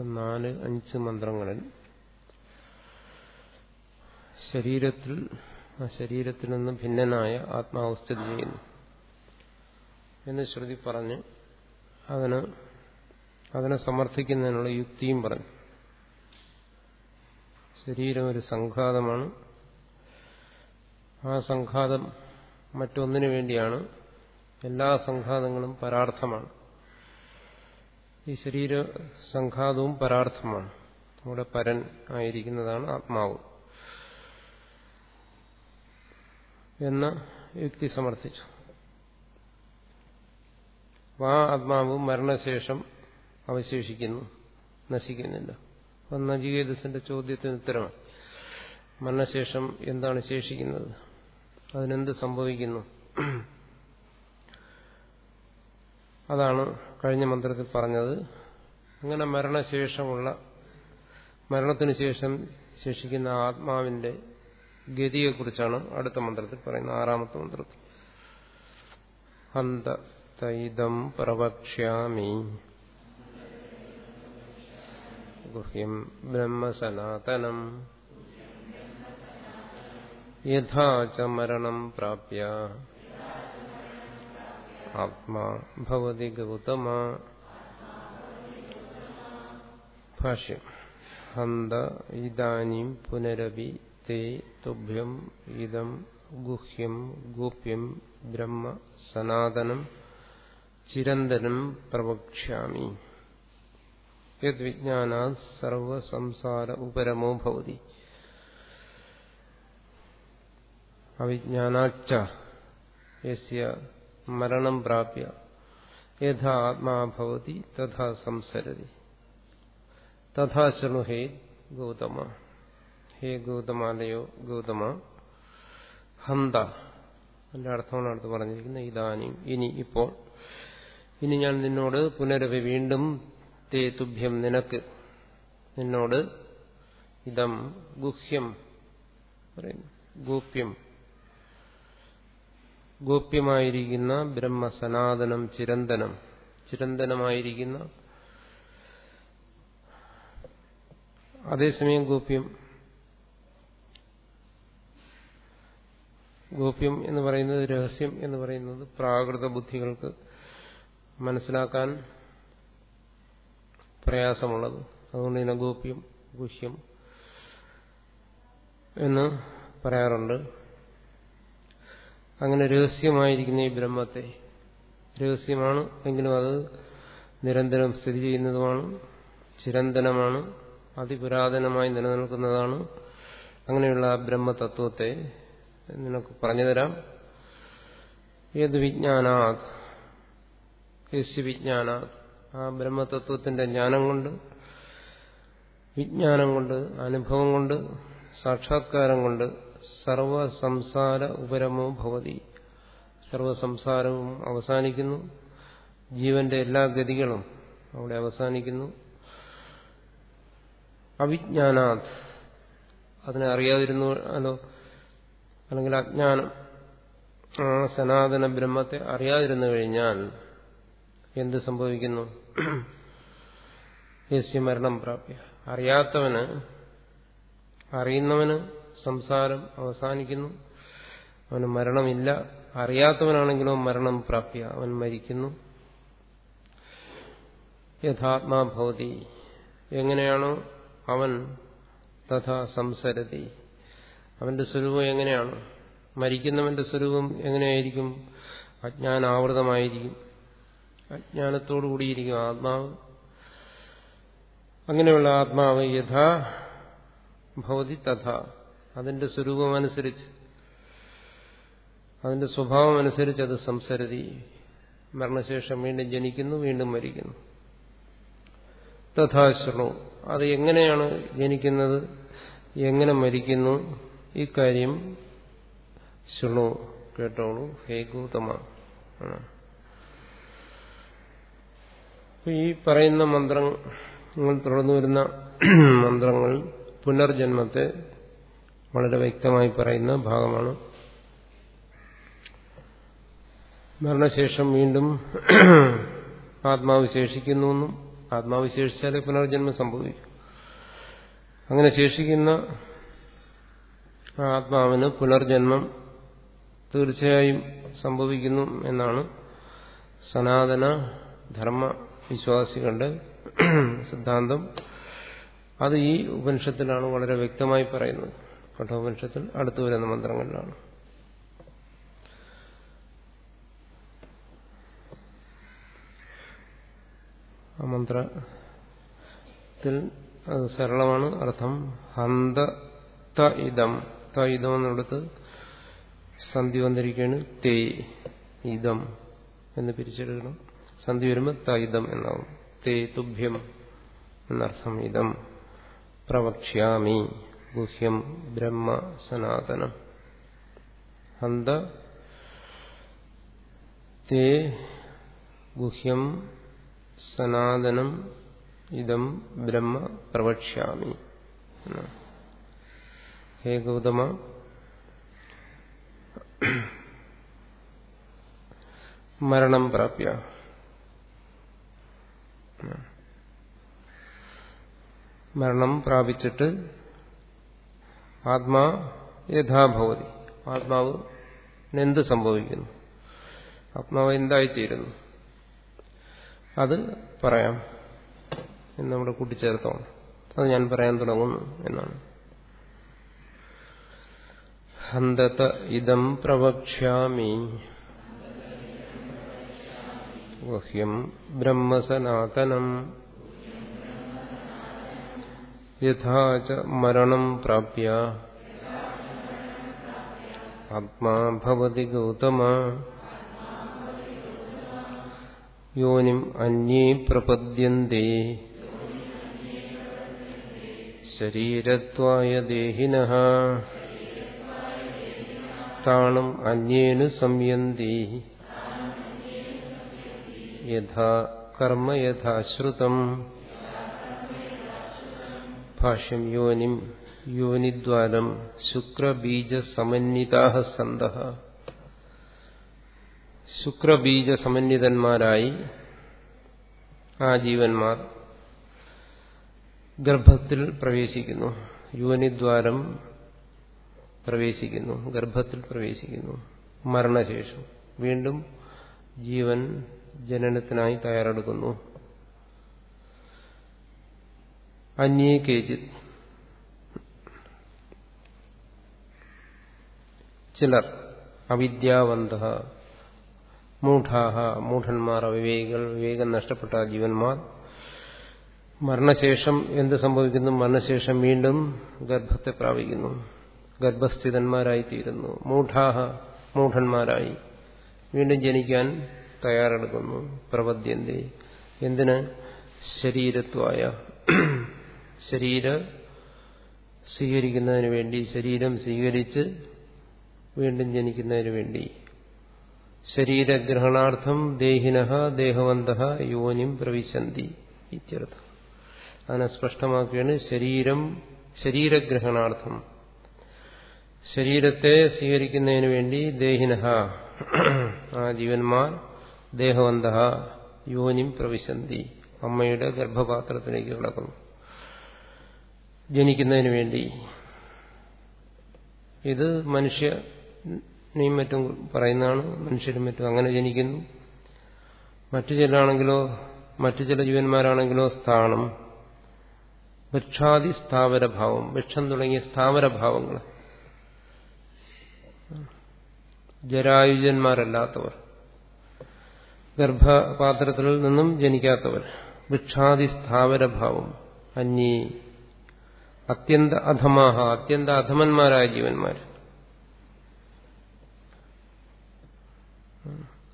നാല് അഞ്ച് മന്ത്രങ്ങളിൽ ശരീരത്തിൽ ആ ശരീരത്തിൽ നിന്ന് ഭിന്നനായ ആത്മാവ് സ്ഥിതി ചെയ്യുന്നു. എന്ന് ശ്രുതി പറഞ്ഞ് അതിന് അതിനെ സമർത്ഥിക്കുന്നതിനുള്ള യുക്തിയും പറഞ്ഞു. ശരീരം ഒരു സംഘാതമാണ്. ആ സംഘാതം മറ്റൊന്നിനു വേണ്ടിയാണ് എല്ലാ സംഘാതങ്ങളും പരാർത്ഥമാണ്. ഈ ശരീര സംഘാതവും പരാർത്ഥമാണ്. നമ്മുടെ പരൻ ആയിരിക്കുന്നതാണ് ആത്മാവ്. എന്ന യുക്തി സമർത്ഥിച്ചു. ആ ആത്മാവ് മരണശേഷം അവശേഷിക്കുന്നു നശിക്കുന്നില്ല. അപ്പം നജികേതസിന്റെ ചോദ്യത്തിന് ഉത്തരമാണ്. മരണശേഷം എന്താണ് ശേഷിക്കുന്നത്? അതിനെന്ത് സംഭവിക്കുന്നു? അതാണ് കഴിഞ്ഞ മന്ത്രത്തിൽ പറഞ്ഞത്. അങ്ങനെ മരണശേഷമുള്ള മരണത്തിന് ശേഷം ശേഷിക്കുന്ന ആത്മാവിന്റെ ഗതിയെക്കുറിച്ചാണ് അടുത്ത മന്ത്രത്തിൽ പറയുന്നത് ആറാമത്തെ മന്ത്രത്തിൽ. ഹന്ത തൈതം പ്രവക്ഷ്യാമി. ഗുഹ്യം ബ്രഹ്മസനാതനം യഥാ ച മരണം പ്രാപ്യ. ആത്മാ ഭവതി ഗൗതമ. ഭാഷ്യം. ഹന്ത ഇതാനും പുനരപി തേ തുഭ്യം ഇതം ഗുഹ്യം ഗോപ്യം ബ്രഹ്മ സനാതനം ചിരന്തനം പ്രവക്ഷ്യാമി. യദ്വിജ്ഞാനാ സർവസംസാര ഉപരമോ ഭവതി. അവിജ്ഞാനാച്ച യസ്യ മരണം പ്രാപ്യ. യഥാ ആത്മാഭവതി തഥാ സംസരതി. തഥാ ശൃണു ഹേ ഗൗതമ. ഹേ ഗൗതമാലയോ ഗൗതമ. ഹന്ത. എന്റെ അർത്ഥമാണ് അടുത്ത് പറഞ്ഞിരിക്കുന്നത്. ഇതാനും ഇനി ഇപ്പോൾ. ഇനി ഞാൻ നിന്നോട് പുനരവി വീണ്ടും തേ തുഭ്യം നിനക്ക്. നിന്നോട് ഇതം ഗുഹ്യം പറയുന്നു. ഗോപ്യം. ഗോപ്യമായിരിക്കുന്ന ബ്രഹ്മസനാതനം ചിരന്തനം. ചിരന്തനമായിരിക്കുന്ന അതേസമയം ഗോപ്യം. ഗോപ്യം എന്ന് പറയുന്നത് രഹസ്യം എന്ന് പറയുന്നത് പ്രാകൃത ബുദ്ധികൾക്ക് മനസ്സിലാക്കാൻ പ്രയാസമുള്ളത്. അതുകൊണ്ട് ഇതിനെ ഗോപ്യം ഗുഹ്യം എന്ന് പറയാറുണ്ട്. അങ്ങനെ രഹസ്യമായിരിക്കുന്ന ഈ ബ്രഹ്മത്തെ. രഹസ്യമാണ് എങ്കിലും അത് നിരന്തരം സ്ഥിതി ചെയ്യുന്നതുമാണ് ചിരന്തനമാണ് അതിപുരാതനമായി നിലനിൽക്കുന്നതാണ്. അങ്ങനെയുള്ള ആ ബ്രഹ്മതത്വത്തെ നിനക്ക് പറഞ്ഞുതരാം. ഏത് വിജ്ഞാനാത്? യസ്യവിജ്ഞാനാത് ആ ബ്രഹ്മതത്വത്തിന്റെ ജ്ഞാനം കൊണ്ട് വിജ്ഞാനം കൊണ്ട് അനുഭവം കൊണ്ട് സാക്ഷാത്കാരം കൊണ്ട് സർവസംസാര ഉപരമോ ഭവതി. സർവസംസാരവും അവസാനിക്കുന്നു. ജീവന്റെ എല്ലാ ഗതികളും അവിടെ അവസാനിക്കുന്നു. അവിജ്ഞാനാത്. അതിനെ അറിയാതിരുന്നു അല്ലോ. അല്ലെങ്കിൽ അജ്ഞാനം. ആ സനാതന ബ്രഹ്മത്തെ അറിയാതിരുന്നു കഴിഞ്ഞാൽ എന്ത് സംഭവിക്കുന്നു? യസ്യ മരണം പ്രാപ്യ. അറിയാത്തവന് അറിയുന്നവന് സംസാരം അവസാനിക്കുന്നു. അവന് മരണമില്ല. അറിയാത്തവനാണെങ്കിലോ മരണം പ്രാപ്യ അവൻ മരിക്കുന്നു. യഥാത്മാ ഭവതി. എങ്ങനെയാണോ അവൻ തഥാ സംസരതി. അവന്റെ സ്വരൂപം എങ്ങനെയാണ്? മരിക്കുന്നവന്റെ സ്വരൂപം എങ്ങനെയായിരിക്കും? അജ്ഞാനാവൃതമായിരിക്കും. അജ്ഞാനത്തോടു കൂടിയിരിക്കും ആത്മാവ്. അങ്ങനെയുള്ള ആത്മാവ് യഥാ ഭവതി തഥ. അതിന്റെ സ്വരൂപമനുസരിച്ച് അതിന്റെ സ്വഭാവം അനുസരിച്ച് അത് സംസരതി. മരണശേഷം വീണ്ടും ജനിക്കുന്നു വീണ്ടും മരിക്കുന്നു. തഥാശ്രണു. അത് എങ്ങനെയാണ് ജനിക്കുന്നത്? എങ്ങനെ മരിക്കുന്നു? ഇക്കാര്യം ശൃണു കേട്ടോളൂ. ഹേ ഗൗതമ. ഈ പറയുന്ന മന്ത്രങ്ങൾ തുടർന്നു വരുന്ന മന്ത്രങ്ങൾ പുനർജന്മത്തെ വളരെ വ്യക്തമായി പറയുന്ന ഭാഗമാണ്. മരണശേഷം വീണ്ടും ആത്മാവ് ശേഷിക്കുന്നു എന്നും ആത്മാവ് ശേഷിച്ചാലേ പുനർജന്മം സംഭവിക്കും. അങ്ങനെ ശേഷിക്കുന്ന ആത്മാവിന് പുനർജന്മം തീർച്ചയായും സംഭവിക്കുന്നു എന്നാണ് സനാതന ധർമ്മ വിശ്വാസികളുടെ സിദ്ധാന്തം. അത് ഈ ഉപനിഷത്തിലാണ് വളരെ വ്യക്തമായി പറയുന്നത്. കഠോപനിഷത്തിൽ അടുത്തു വരുന്ന മന്ത്രങ്ങളിലാണ്. ആ മന്ത്രത്തിൽ അത് സരളമാണ്. അർത്ഥം ഹന്ത ത ഇതം ത ഇതം എന്നുള്ളത് സന്ധി വന്നിരിക്കുകയാണ്. തേ ഇതം എന്ന് പിരിച്ചെടുക്കണം. സന്ധി വരുമ്പോൾ ത ഇതം എന്നാവും. തേ തുഭ്യം എന്നർത്ഥം ഇതം പ്രവക്ഷ്യാമി. ഗുഹ്യം ബ്രഹ്മ സനാതനം. ഹന്ത തേ ഗുഹ്യം സനാതനം ഇതം ബ്രഹ്മ പ്രവക്ഷ്യാമി. ഹേ. ഗൗതമ. മരണം പ്രാപ്യ. മരണം പ്രാപിച്ചിട്ട് ആത്മാ യഥാഭവതി ആത്മാവ് എന്ത് സംഭവിക്കുന്നു? ആത്മാവ് എന്തായിത്തീരുന്നു? അത് പറയാം. എന്ന് നമ്മുടെ കൂട്ടിച്ചേർത്തോണം. അത് ഞാൻ പറയാൻ തുടങ്ങുന്നു എന്നാണ്. ഹന്തത ഇതം പ്രവക്ഷ്യാമി. ഗുഹ്യം ബ്രഹ്മസനാതനം. യഥാച മരണം പ്രാപ്യ. ആത്മാ ഭവതി ഗൗതമ. യോനിം അന്യേ പ്രപദ്യന്തേ. ശരീരത്വായ ദേഹിന. സ്ഥാണം അന്യേനു സംയന്തി. യഥാ കർമ്മ യഥാശ്രുതം. ഭാഷ്യം യോനിം യോനിദ്വാരം ശുക്രബീജസമന്വിതാ സന്ത ശുക്രബീജസമന്വിതന്മാരായി ആ ജീവന്മാർ ഗർഭത്തിൽ പ്രവേശിക്കുന്നു. യോനിദ്വാരം പ്രവേശിക്കുന്നു ഗർഭത്തിൽ പ്രവേശിക്കുന്നു. മരണശേഷം വീണ്ടും ജീവൻ ജനനത്തിനായി തയ്യാറെടുക്കുന്നു. അന്യേ കേജിത് ചിലർ അവിദ്യാവന്ത മൂഢാഹ മൂഢന്മാർ അവിവേകികൾ വിവേകം നഷ്ടപ്പെട്ട ജീവന്മാർ. മരണശേഷം എന്ത് സംഭവിക്കുന്നു? മരണശേഷം വീണ്ടും ഗർഭത്തെ പ്രാപിക്കുന്നു. ഗർഭസ്ഥിതന്മാരായിത്തീരുന്നു. മൂഢാഹ മൂഢന്മാരായി. വീണ്ടും ജനിക്കാൻ തയ്യാറെടുക്കുന്നു. പ്രപദ്യന്തി. എന്തിന്? ശരീരത്വായ. ശരീര സ്വീകരിക്കുന്നതിന് വേണ്ടി ശരീരം സ്വീകരിച്ച് വീണ്ടും ജനിക്കുന്നതിന് വേണ്ടി. ശരീരഗ്രഹണാർത്ഥം ദേഹിന ദേഹവന്ത യോനിം പ്രവിശന്തി ഇത്യർത്ഥം. അതിനെ സ്പഷ്ടമാക്കുകയാണ് ശരീരം ശരീരഗ്രഹണാർത്ഥം. ശരീരത്തെ സ്വീകരിക്കുന്നതിന് വേണ്ടി ദേഹിന ആ ജീവന്മാർ ദേഹവന്ത യോനിം പ്രവിശന്തി അമ്മയുടെ ഗർഭപാത്രത്തിലേക്ക് കിടക്കുന്നു. ജനിക്കുന്നതിന് വേണ്ടി. ഇത് മനുഷ്യനെയും മറ്റും പറയുന്നതാണ് മനുഷ്യരും മറ്റും അങ്ങനെ ജനിക്കുന്നു. മറ്റു ചിലാണെങ്കിലോ മറ്റു ചില ജീവന്മാരാണെങ്കിലോ സ്ഥാനം വൃക്ഷാദി സ്ഥാവരഭാവം വൃക്ഷം തുടങ്ങിയ സ്ഥാവരഭാവങ്ങൾ. ജരായുജന്മാരല്ലാത്തവർ ഗർഭപാത്രത്തിൽ നിന്നും ജനിക്കാത്തവർ വൃക്ഷാദി സ്ഥാവരഭാവം അന്യേ അത്യന്ത അധമാഹ അത്യന്ത അധമന്മാരായ ജീവന്മാർ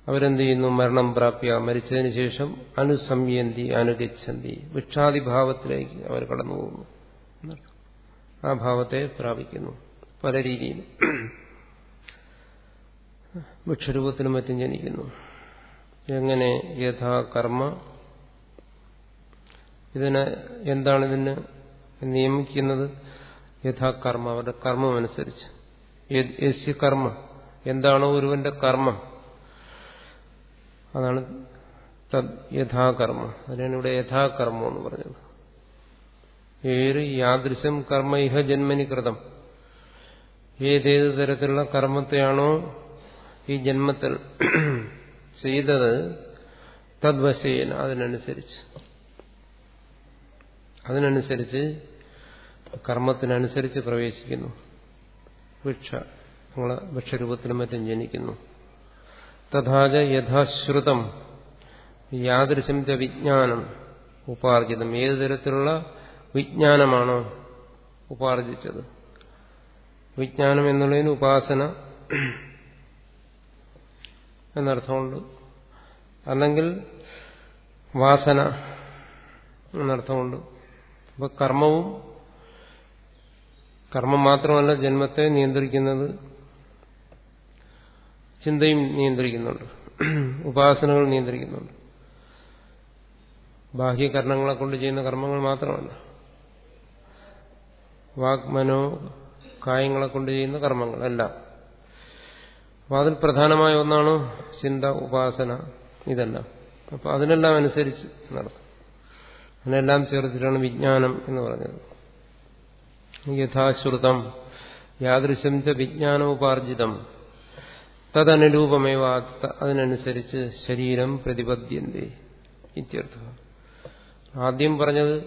അവരെന്ത് ചെയ്യുന്നു മരണം പ്രാപ്യ മരിച്ചതിന് ശേഷം അനുസംയന്തി അനുഗച്ഛന്തി വൃക്ഷാദിഭാവത്തിലേക്ക് അവർ കടന്നു പോകുന്നു ആ ഭാവത്തെ പ്രാപിക്കുന്നു. പല രീതിയിൽ വൃക്ഷരൂപത്തിലും മറ്റും ജനിക്കുന്നു. എങ്ങനെ യഥാ കർമ്മ? ഇതിന് എന്താണ് ഇതിന് നിയമിക്കുന്നത് യഥാകർമ്മ അവരുടെ കർമ്മമനുസരിച്ച് യസ്യ കർമ്മ. എന്താണോ ഒരുവന്റെ കർമ്മം. അതാണ് യഥാകർമ്മ അതിനാണ് ഇവിടെ യഥാകർമ്മം എന്ന് പറഞ്ഞത്. ഏത് യാദൃശം കർമ്മ ഇഹ ജന്മനി കൃതം. ഏതേത് തരത്തിലുള്ള കർമ്മത്തെയാണോ ഈ ജന്മത്തിൽ ചെയ്തത് തദ്വശേന അതിനനുസരിച്ച്. അതിനനുസരിച്ച് കർമ്മത്തിനനുസരിച്ച് പ്രവേശിക്കുന്നു. ഭിക്ഷ നിങ്ങളെ ഭിക്ഷരൂപത്തിലും മറ്റും ജനിക്കുന്നു. തഥാച യഥാശ്രുതം യാദൃശ്യം ച വിജ്ഞാനം ഉപാർജിതം. ഏതു തരത്തിലുള്ള വിജ്ഞാനമാണോ ഉപാർജിച്ചത്. വിജ്ഞാനം എന്നുള്ളതിന് ഉപാസന എന്നർത്ഥമുണ്ട്. അല്ലെങ്കിൽ വാസന എന്നർത്ഥമുണ്ട്. അപ്പൊ കർമ്മവും കർമ്മം മാത്രമല്ല ജന്മത്തെ നിയന്ത്രിക്കുന്നത് ചിന്തയും നിയന്ത്രിക്കുന്നുണ്ട് ഉപാസനകൾ നിയന്ത്രിക്കുന്നുണ്ട്. ബാഹ്യകരണങ്ങളെ കൊണ്ട് ചെയ്യുന്ന കർമ്മങ്ങൾ മാത്രമല്ല. വാഗ്മനോ കായങ്ങളെ കൊണ്ട് ചെയ്യുന്ന കർമ്മങ്ങളെല്ലാം. അപ്പൊ അതിൽ പ്രധാനമായ ഒന്നാണ് ചിന്ത ഉപാസന ഇതെല്ലാം. അപ്പൊ അതിനെല്ലാം അനുസരിച്ച് നടത്തും. അതിനെല്ലാം ചേർത്തിട്ടാണ് വിജ്ഞാനം എന്ന് പറഞ്ഞത്. യഥാശ്രുതം യാദൃശം ച വിജ്ഞാനോപാർജിതം. തദനുരൂപമേവ അതിനനുസരിച്ച് ശരീരം പ്രതിപദ്യന്തേ ഇത്യർത്ഥ. ആദ്യം പറഞ്ഞത്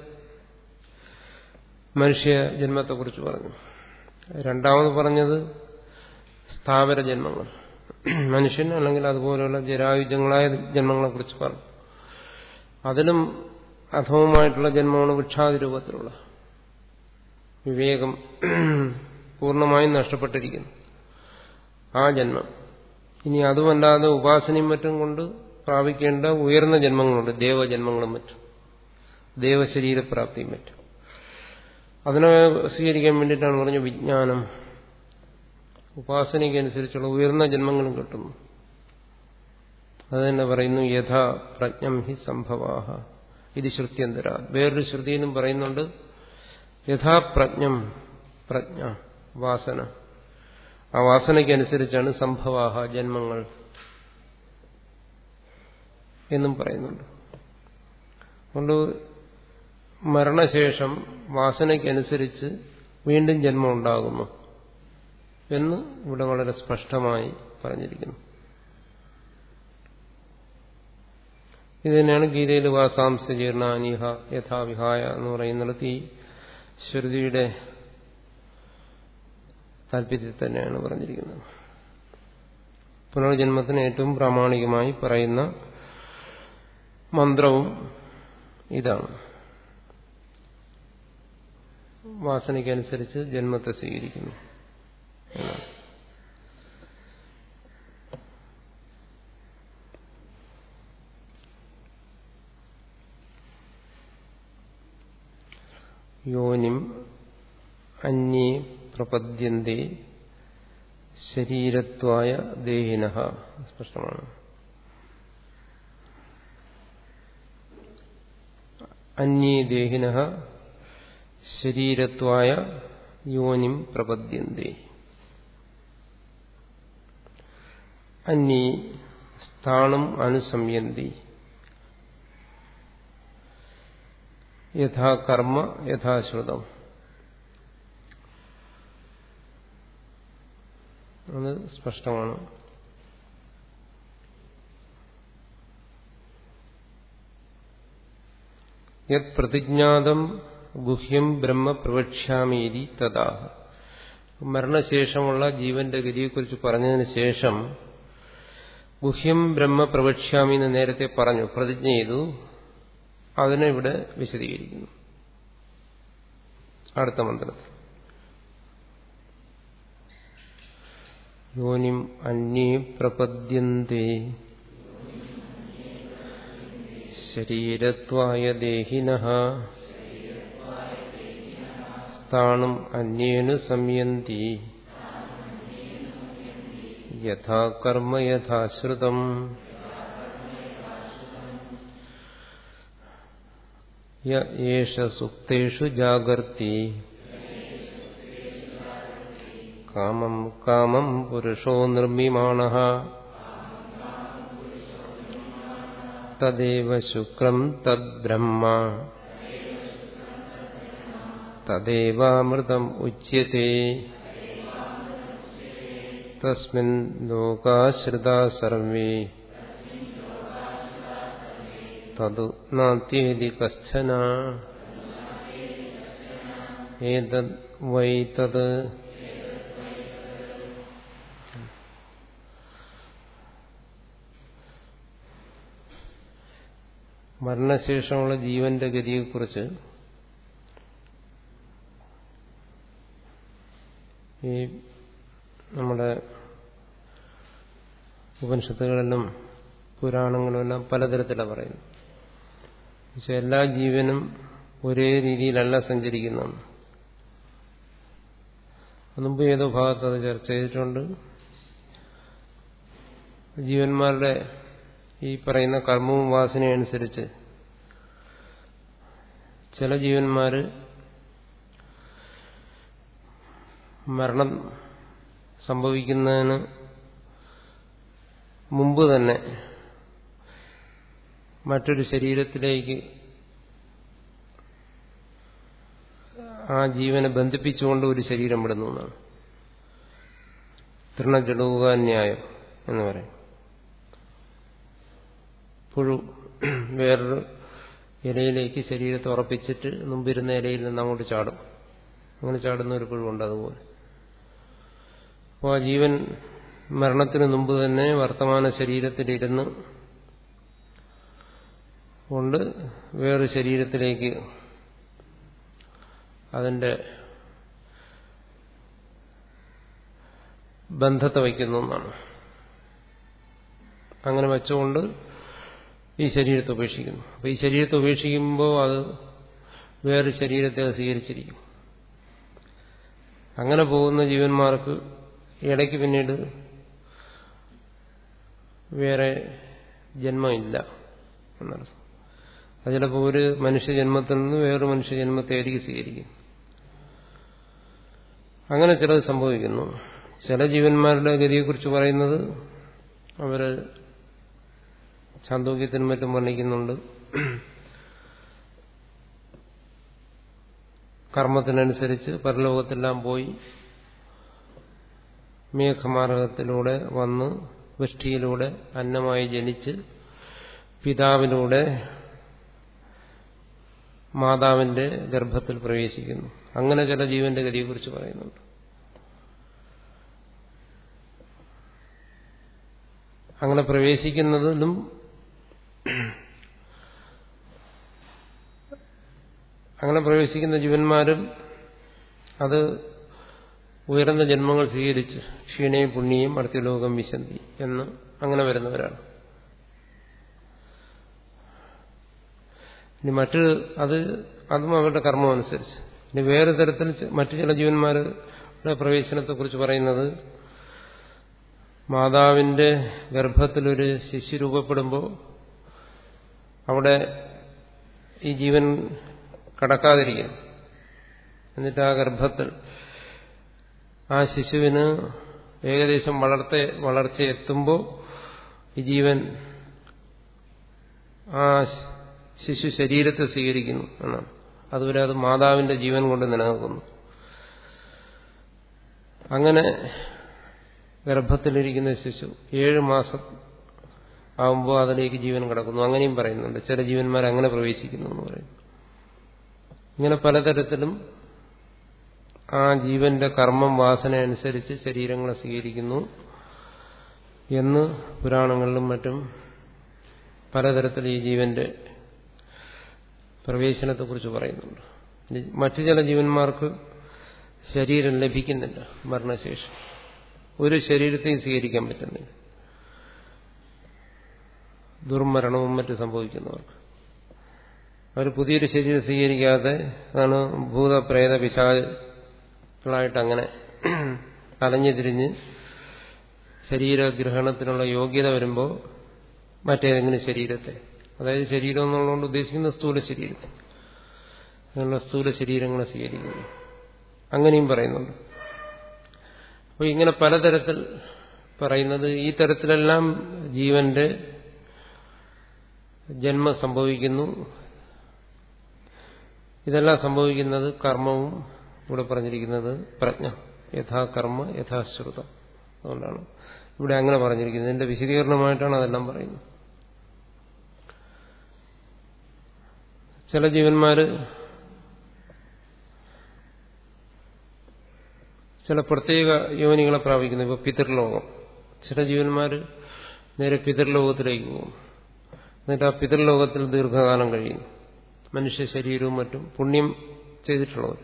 മനുഷ്യ ജന്മത്തെക്കുറിച്ച് പറഞ്ഞു. രണ്ടാമത് പറഞ്ഞത് സ്ഥാവര ജന്മങ്ങൾ. മനുഷ്യൻ അല്ലെങ്കിൽ അതുപോലെയുള്ള ജരായുജങ്ങളായ ജന്മങ്ങളെക്കുറിച്ച് പറഞ്ഞു. അതിലും അധമമായിട്ടുള്ള ജന്മമാണ് വൃക്ഷാതി രൂപത്തിലുള്ള വിവേകം പൂർണമായും നഷ്ടപ്പെട്ടിരിക്കുന്നു. ആ ജന്മം. ഇനി അതുമല്ലാതെ ഉപാസനയും മറ്റും കൊണ്ട് പ്രാപിക്കേണ്ട ഉയർന്ന ജന്മങ്ങളുണ്ട്. ദേവജന്മങ്ങളും മറ്റും. ദേവശരീരപ്രാപ്തിയും മറ്റും. അതിനെ സ്വീകരിക്കാൻ വേണ്ടിയിട്ടാണ് പറഞ്ഞ വിജ്ഞാനം. ഉപാസനയ്ക്കനുസരിച്ചുള്ള ഉയർന്ന ജന്മങ്ങളും കിട്ടുന്നു. അത് തന്നെ പറയുന്നു യഥാ പ്രജ്ഞം ഹി സംഭവാഹ. ഇത് ശ്രുത്യന്തര. വേറൊരു ശ്രുതിയിലും പറയുന്നുണ്ട് യഥാപ്രജ്ഞം പ്രജ്ഞ വാസന. ആ വാസനയ്ക്കനുസരിച്ചാണ് സംഭവാഹ ജന്മങ്ങൾ എന്നും പറയുന്നുണ്ട്. അതുകൊണ്ട് മരണശേഷം വാസനയ്ക്കനുസരിച്ച് വീണ്ടും ജന്മം ഉണ്ടാകുന്നു എന്ന് ഇവിടെ വളരെ സ്പഷ്ടമായി പറഞ്ഞിരിക്കുന്നു. ഇത് തന്നെയാണ് ഗീതയിൽ വാസാംസ ജീർണാനിഹ യഥാവിഹായ എന്ന് പറയുന്നിടത്ത് ഈ ശ്രുതിയുടെ താല്പര്യത്തിൽ തന്നെയാണ് പറഞ്ഞിരിക്കുന്നത്. പുനർജന്മത്തിന് ഏറ്റവും പ്രാമാണികമായി പറയുന്ന മന്ത്രവും ഇതാണ്. വാസനയ്ക്കനുസരിച്ച് ജന്മത്തെ സ്വീകരിക്കുന്നു യോനിം അന്യേ പ്രപദ്യന്തേ ശരീരത്വായ ദേഹിന. സ്പഷ്ടമാണ്. അന്യേ ദേഹിന ശരീരത്വായ യോനിം പ്രപദ്യന്തേ. അന്യേ സ്ഥാനം അനുസംയന്തി. യഥാ കർമ്മ യഥാശ്രുതം അത് സ്പഷ്ടമാണ്. യത് പ്രതിജ്ഞാതം ഗുഹ്യം ബ്രഹ്മ പ്രവക്ഷ്യാമീതി തഥാ. മരണശേഷമുള്ള ജീവന്റെ ഗതിയെക്കുറിച്ച് പറഞ്ഞതിന് ശേഷം ഗുഹ്യം ബ്രഹ്മ പ്രവക്ഷ്യാമി എന്ന് നേരത്തെ പറഞ്ഞു പ്രതിജ്ഞ ചെയ്തു. അതിനെ ഇവിടെ വിശദീകരിക്കുന്നു. അടുത്ത മന്ത്രത്തിൽ. യോനിം അന്യേ പ്രപദ്യന്തേ. ശരീരത്വായ ദേഹിന സ്ഥാണം അന്യേനു സംയന്തി യഥാ കർമ്മ യഥാശ്രുതം. യേഷ സുപ്തേഷു ജാഗർത്തി. കാമം കാമം പുരുഷോ നിർമ്മിമാണ. തദേവ ശുക്രം തദ്ബ്രഹ്മ തദേവാമൃതം ഉച്യത്തെ തസ്മിൻ ലോകാശ്രിതാ സർവേ. കശ്ചന മരണശേഷമുള്ള ജീവന്റെ ഗതിയെക്കുറിച്ച് ഈ നമ്മുടെ ഉപനിഷത്തുകളിലും പുരാണങ്ങളിലും പലതരത്തിലാണ് പറയുന്നത്. പക്ഷെ എല്ലാ ജീവനും ഒരേ രീതിയിലല്ല സഞ്ചരിക്കുന്നതെന്ന് മുമ്പ് ഏതോ ഭാഗത്ത് അത് ചർച്ച ചെയ്തിട്ടുണ്ട്. ജീവന്മാരുടെ ഈ പറയുന്ന കർമ്മവും വാസനയനുസരിച്ച് ചില ജീവന്മാർ മരണം സംഭവിക്കുന്നതിന് മുമ്പ് തന്നെ മറ്റൊരു ശരീരത്തിലേക്ക് ആ ജീവനെ ബന്ധിപ്പിച്ചുകൊണ്ട് ഒരു ശരീരം വിടുന്നു എന്നാണ്. തൃണജടുക ന്യായം എന്ന് പറയും. പുഴു വേറൊരു ഇലയിലേക്ക് ശരീരത്തെ ഉറപ്പിച്ചിട്ട് മുമ്പിരുന്ന ഇലയിൽ നിന്ന് അങ്ങോട്ട് ചാടും. അങ്ങനെ ചാടുന്ന ഒരു പുഴുവുണ്ട് അതുപോലെ. അപ്പോൾ ആ ജീവൻ മരണത്തിന് മുമ്പ് തന്നെ വർത്തമാന ശരീരത്തിലിരുന്ന് കൊണ്ട് വേറെ ശരീരത്തിലേക്ക് അതിന്റെ ബന്ധത്തെ വയ്ക്കുന്നു എന്നാണ്. അങ്ങനെ വെച്ചുകൊണ്ട് ഈ ശരീരത്തെ ഉപേക്ഷിക്കുന്നു. അപ്പം ഈ ശരീരത്തെ ഉപേക്ഷിക്കുമ്പോൾ അത് വേറെ ശരീരത്തെ സ്വീകരിച്ചിരിക്കും. അങ്ങനെ പോകുന്ന ജീവന്മാർക്ക് ഇടയ്ക്ക് പിന്നീട് വേറെ ജന്മമില്ല എന്നർത്ഥം. അത് ചിലപ്പോൾ ഒരു മനുഷ്യജന്മത്തിൽ നിന്ന് വേറൊരു മനുഷ്യജന്മത്തെ ആയിരിക്കും സ്വീകരിക്കും. അങ്ങനെ ചിലത് സംഭവിക്കുന്നു. ചില ജീവന്മാരുടെ ഗതിയെക്കുറിച്ച് പറയുന്നത് അവർ ചാന്തോക്യത്തിനും മറ്റും വർണിക്കുന്നുണ്ട്. കർമ്മത്തിനനുസരിച്ച് പരലോകത്തെല്ലാം പോയി മേഘമാർഗത്തിലൂടെ വന്ന് വൃഷ്ടിയിലൂടെ അന്നമായി ജനിച്ച് പിതാവിലൂടെ മാതാവിന്റെ ഗർഭത്തിൽ പ്രവേശിക്കുന്നു. അങ്ങനെ ചില ജീവന്റെ ഗതിയെക്കുറിച്ച് പറയുന്നുണ്ട്. അങ്ങനെ പ്രവേശിക്കുന്നതിലും അങ്ങനെ പ്രവേശിക്കുന്ന ജീവന്മാരും അത് ഉയർന്ന ജന്മങ്ങൾ സ്വീകരിച്ച് ക്ഷീണയും പുണ്യയും അടുത്ത ലോകം വിശന്തി എന്ന് അങ്ങനെ വരുന്നവരാണ്. ഇനി മറ്റ് അത് അതും അവരുടെ കർമ്മം അനുസരിച്ച്. ഇനി വേറെ തരത്തിൽ മറ്റു ചില ജീവന്മാരുടെ പ്രവേശനത്തെക്കുറിച്ച് പറയുന്നത് മാതാവിന്റെ ഗർഭത്തിലൊരു ശിശു രൂപപ്പെടുമ്പോൾ അവിടെ ഈ ജീവൻ കടക്കാതിരിക്കും എന്നിട്ട് ആ ഗർഭത്തിൽ ആ ശിശുവിന് ഏകദേശം വളർത്ത വളർച്ച എത്തുമ്പോൾ ഈ ജീവൻ ആ ശിശു ശരീരത്തെ സ്വീകരിക്കുന്നു എന്നാണ്. അതുവരെ അത് മാതാവിന്റെ ജീവൻ കൊണ്ട് നിലനിൽക്കുന്നു. അങ്ങനെ ഗർഭത്തിലിരിക്കുന്ന ശിശു ഏഴ് മാസം ആവുമ്പോൾ അതിലേക്ക് ജീവൻ കിടക്കുന്നു. അങ്ങനെയും പറയുന്നുണ്ട്. ചില ജീവന്മാർ അങ്ങനെ പ്രവേശിക്കുന്നു എന്ന് പറയും ഇങ്ങനെ പലതരത്തിലും ആ ജീവന്റെ കർമ്മം വാസന അനുസരിച്ച് ശരീരങ്ങളെ സ്വീകരിക്കുന്നു എന്ന് പുരാണങ്ങളിലും മറ്റും പലതരത്തിൽ ഈ ജീവന്റെ പ്രവേശനത്തെക്കുറിച്ച് പറയുന്നുണ്ട്. മറ്റു ചില ജീവന്മാർക്ക് ശരീരം ലഭിക്കുന്നില്ല മരണശേഷം. ഒരു ശരീരത്തെയും സ്വീകരിക്കാൻ പറ്റുന്നില്ല. ദുർമരണവും മറ്റും സംഭവിക്കുന്നവർക്ക്. അവർ പുതിയൊരു ശരീരം സ്വീകരിക്കാതെ ആണ് ഭൂതപ്രേത പിശാചുകളായിട്ട് അങ്ങനെ അലഞ്ഞു തിരിഞ്ഞ് ശരീരഗ്രഹണത്തിനുള്ള യോഗ്യത വരുമ്പോൾ മറ്റേതെങ്കിലും ശരീരത്തെ അതായത് ശരീരം എന്നുള്ളതുകൊണ്ട് ഉദ്ദേശിക്കുന്ന സ്ഥൂല ശരീരത്തെ അങ്ങനെയുള്ള സ്ഥൂല ശരീരങ്ങളെ സ്വീകരിക്കുന്നു. അങ്ങനെയും പറയുന്നുണ്ട്. അപ്പോൾ ഇങ്ങനെ പലതരത്തിൽ പറയുന്നത് ഈ തരത്തിലെല്ലാം ജീവന്റെ ജന്മം സംഭവിക്കുന്നു. ഇതെല്ലാം സംഭവിക്കുന്നത് കർമ്മവും ഇവിടെ പറഞ്ഞിരിക്കുന്നത് പ്രജ്ഞ യഥാകർമ്മ യഥാശ്രുതം. അതുകൊണ്ടാണ് ഇവിടെ അങ്ങനെ പറഞ്ഞിരിക്കുന്നത്. ഇതിന്റെ വിശദീകരണമായിട്ടാണ് അതെല്ലാം പറയുന്നത്. ചില ജീവന്മാര് ചില പ്രത്യേക യോനികളെ പ്രാപിക്കുന്നു. ഇപ്പൊ പിതൃലോകം. ചില ജീവന്മാര് നേരെ പിതൃലോകത്തിലേക്ക് പോകും. എന്നിട്ട് ആ പിതൃലോകത്തിൽ ദീർഘകാലം കഴിയും. മനുഷ്യ ശരീരവും മറ്റും പുണ്യം ചെയ്തിട്ടുള്ളവർ.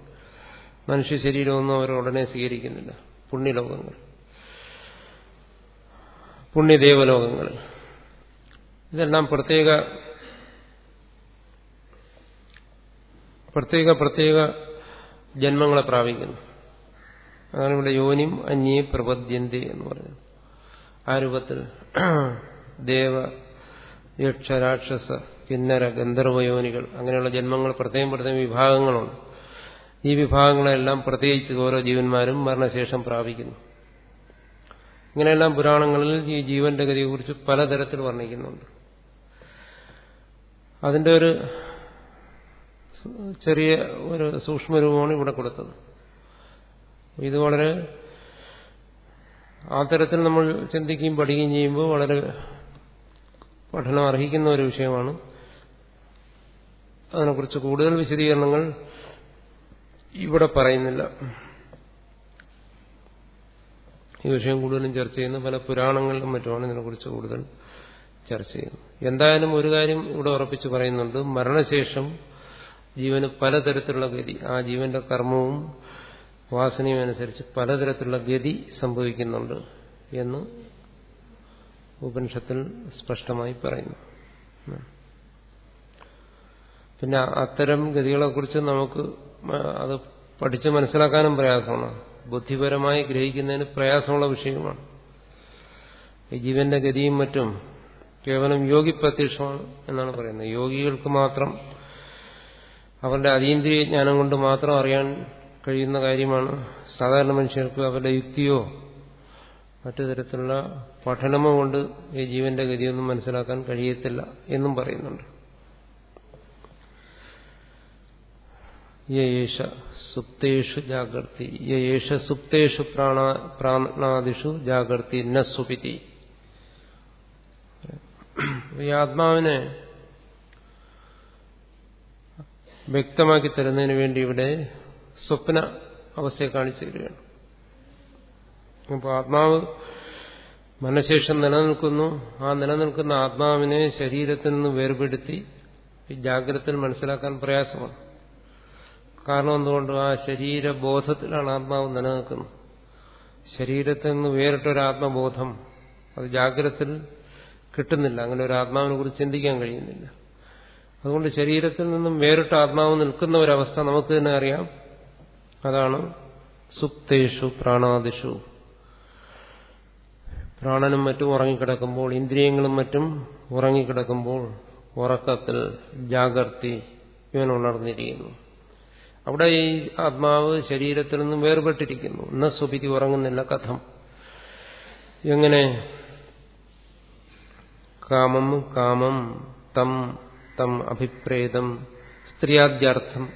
മനുഷ്യ ശരീരമൊന്നും അവർ ഉടനെ സ്വീകരിക്കുന്നില്ല. പുണ്യലോകങ്ങൾ. പുണ്യദേവലോകങ്ങൾ. ഇതെല്ലാം പ്രത്യേക പ്രത്യേക പ്രത്യേക ജന്മങ്ങളെ പ്രാപിക്കുന്നു. അതാണ് ഇവിടെ യോനിം അന്യേ പ്രപദ്യന്തി എന്ന് പറയുന്നത്. ആ രൂപത്തിൽ ദേവ യക്ഷ രാക്ഷസ കിന്നര ഗന്ധർവയോനികൾ അങ്ങനെയുള്ള ജന്മങ്ങൾ പ്രത്യേകം പ്രത്യേകം വിഭാഗങ്ങളുണ്ട്. ഈ വിഭാഗങ്ങളെല്ലാം പ്രത്യേകിച്ച് ഓരോ ജീവന്മാരും മരണശേഷം പ്രാപിക്കുന്നു. ഇങ്ങനെയെല്ലാം പുരാണങ്ങളിൽ ഈ ജീവന്റെ ഗതിയെക്കുറിച്ച് പലതരത്തിൽ വർണിക്കുന്നുണ്ട്. അതിന്റെ ഒരു ചെറിയ ഒരു സൂക്ഷ്മരൂപമാണ് ഇവിടെ കൊടുത്തത്. ഇത് വളരെ ആ തരത്തിൽ നമ്മൾ ചിന്തിക്കുകയും പഠിക്കുകയും ചെയ്യുമ്പോൾ വളരെ പഠനം അർഹിക്കുന്ന ഒരു വിഷയമാണ്. അതിനെക്കുറിച്ച് കൂടുതൽ വിശദീകരണങ്ങൾ ഇവിടെ പറയുന്നില്ല. ഈ വിഷയം കൂടുതലും ചർച്ച ചെയ്യുന്ന പല പുരാണങ്ങളിലും മറ്റുമാണ് ഇതിനെക്കുറിച്ച് കൂടുതൽ ചർച്ച ചെയ്യുന്നത്. എന്തായാലും ഒരു കാര്യം ഇവിടെ ഉറപ്പിച്ച് പറയുന്നുണ്ട്. മരണശേഷം ജീവന് പലതരത്തിലുള്ള ഗതി. ആ ജീവന്റെ കർമ്മവും വാസനയും അനുസരിച്ച് പലതരത്തിലുള്ള ഗതി സംഭവിക്കുന്നുണ്ട് എന്ന് ഉപനിഷത്തിൽ സ്പഷ്ടമായി പറയുന്നു. പിന്നെ അത്തരം ഗതികളെക്കുറിച്ച് നമുക്ക് അത് പഠിച്ച് മനസ്സിലാക്കാനും പ്രയാസമാണ്. ബുദ്ധിപരമായി ഗ്രഹിക്കുന്നതിന് പ്രയാസമുള്ള വിഷയമാണ്. ജീവന്റെ ഗതിയും മറ്റും കേവലം യോഗി പ്രത്യക്ഷമാണ് എന്നാണ് പറയുന്നത്. യോഗികൾക്ക് മാത്രം അവരുടെ അതീന്ദ്രിയ ജ്ഞാനം കൊണ്ട് മാത്രം അറിയാൻ കഴിയുന്ന കാര്യമാണ്. സാധാരണ മനുഷ്യർക്ക് അവരുടെ യുക്തിയോ മറ്റു തരത്തിലുള്ള പഠനമോ കൊണ്ട് ഈ ജീവന്റെ ഗതിയൊന്നും മനസ്സിലാക്കാൻ കഴിയത്തില്ല എന്നും പറയുന്നുണ്ട്. യേഷ ജാഗ്രതി. പ്രാണാദിഷു ജാഗ്രതി ന സുപിതി. ഈ ആത്മാവിനെ വ്യക്തമാക്കി തരുന്നതിന് വേണ്ടി ഇവിടെ സ്വപ്ന അവസ്ഥയെ കാണിച്ചു തരികയാണ്. അപ്പോൾ ആത്മാവ് മനഃശേഷം നിലനിൽക്കുന്നു. ആ നിലനിൽക്കുന്ന ആത്മാവിനെ ശരീരത്തിൽ നിന്ന് വേർപെടുത്തി ജാഗ്രത മനസ്സിലാക്കാൻ പ്രയാസമാണ്. കാരണം എന്തുകൊണ്ട്? ആ ശരീരബോധത്തിലാണ് ആത്മാവ് നിലനിൽക്കുന്നത്. ശരീരത്തിൽ നിന്ന് വേറിട്ടൊരു ആത്മബോധം അത് ജാഗ്രതത്തിൽ കിട്ടുന്നില്ല. അങ്ങനെ ഒരു ആത്മാവിനെ കുറിച്ച് ചിന്തിക്കാൻ കഴിയുന്നില്ല. അതുകൊണ്ട് ശരീരത്തിൽ നിന്നും വേറിട്ട ആത്മാവ് നിൽക്കുന്ന ഒരവസ്ഥ നമുക്ക് തന്നെ അറിയാം. അതാണ് സുപ്തേഷു പ്രാണാദിഷു. പ്രാണനും മറ്റും ഉറങ്ങിക്കിടക്കുമ്പോൾ ഇന്ദ്രിയങ്ങളും മറ്റും ഉറങ്ങിക്കിടക്കുമ്പോൾ ഉറക്കത്തിൽ ജാഗ്രതി ഇവൻ ഉണർന്നിരിക്കുന്നു. അവിടെ ഈ ആത്മാവ് ശരീരത്തിൽ നിന്നും വേർപെട്ടിരിക്കുന്നു. എന്ന സുഭിതി ഉറങ്ങുന്നില്ല കഥം. എങ്ങനെ? കാമം കാമം തം തം അഭിപ്രേതം സ്ത്രീയാദ്യർത്ഥം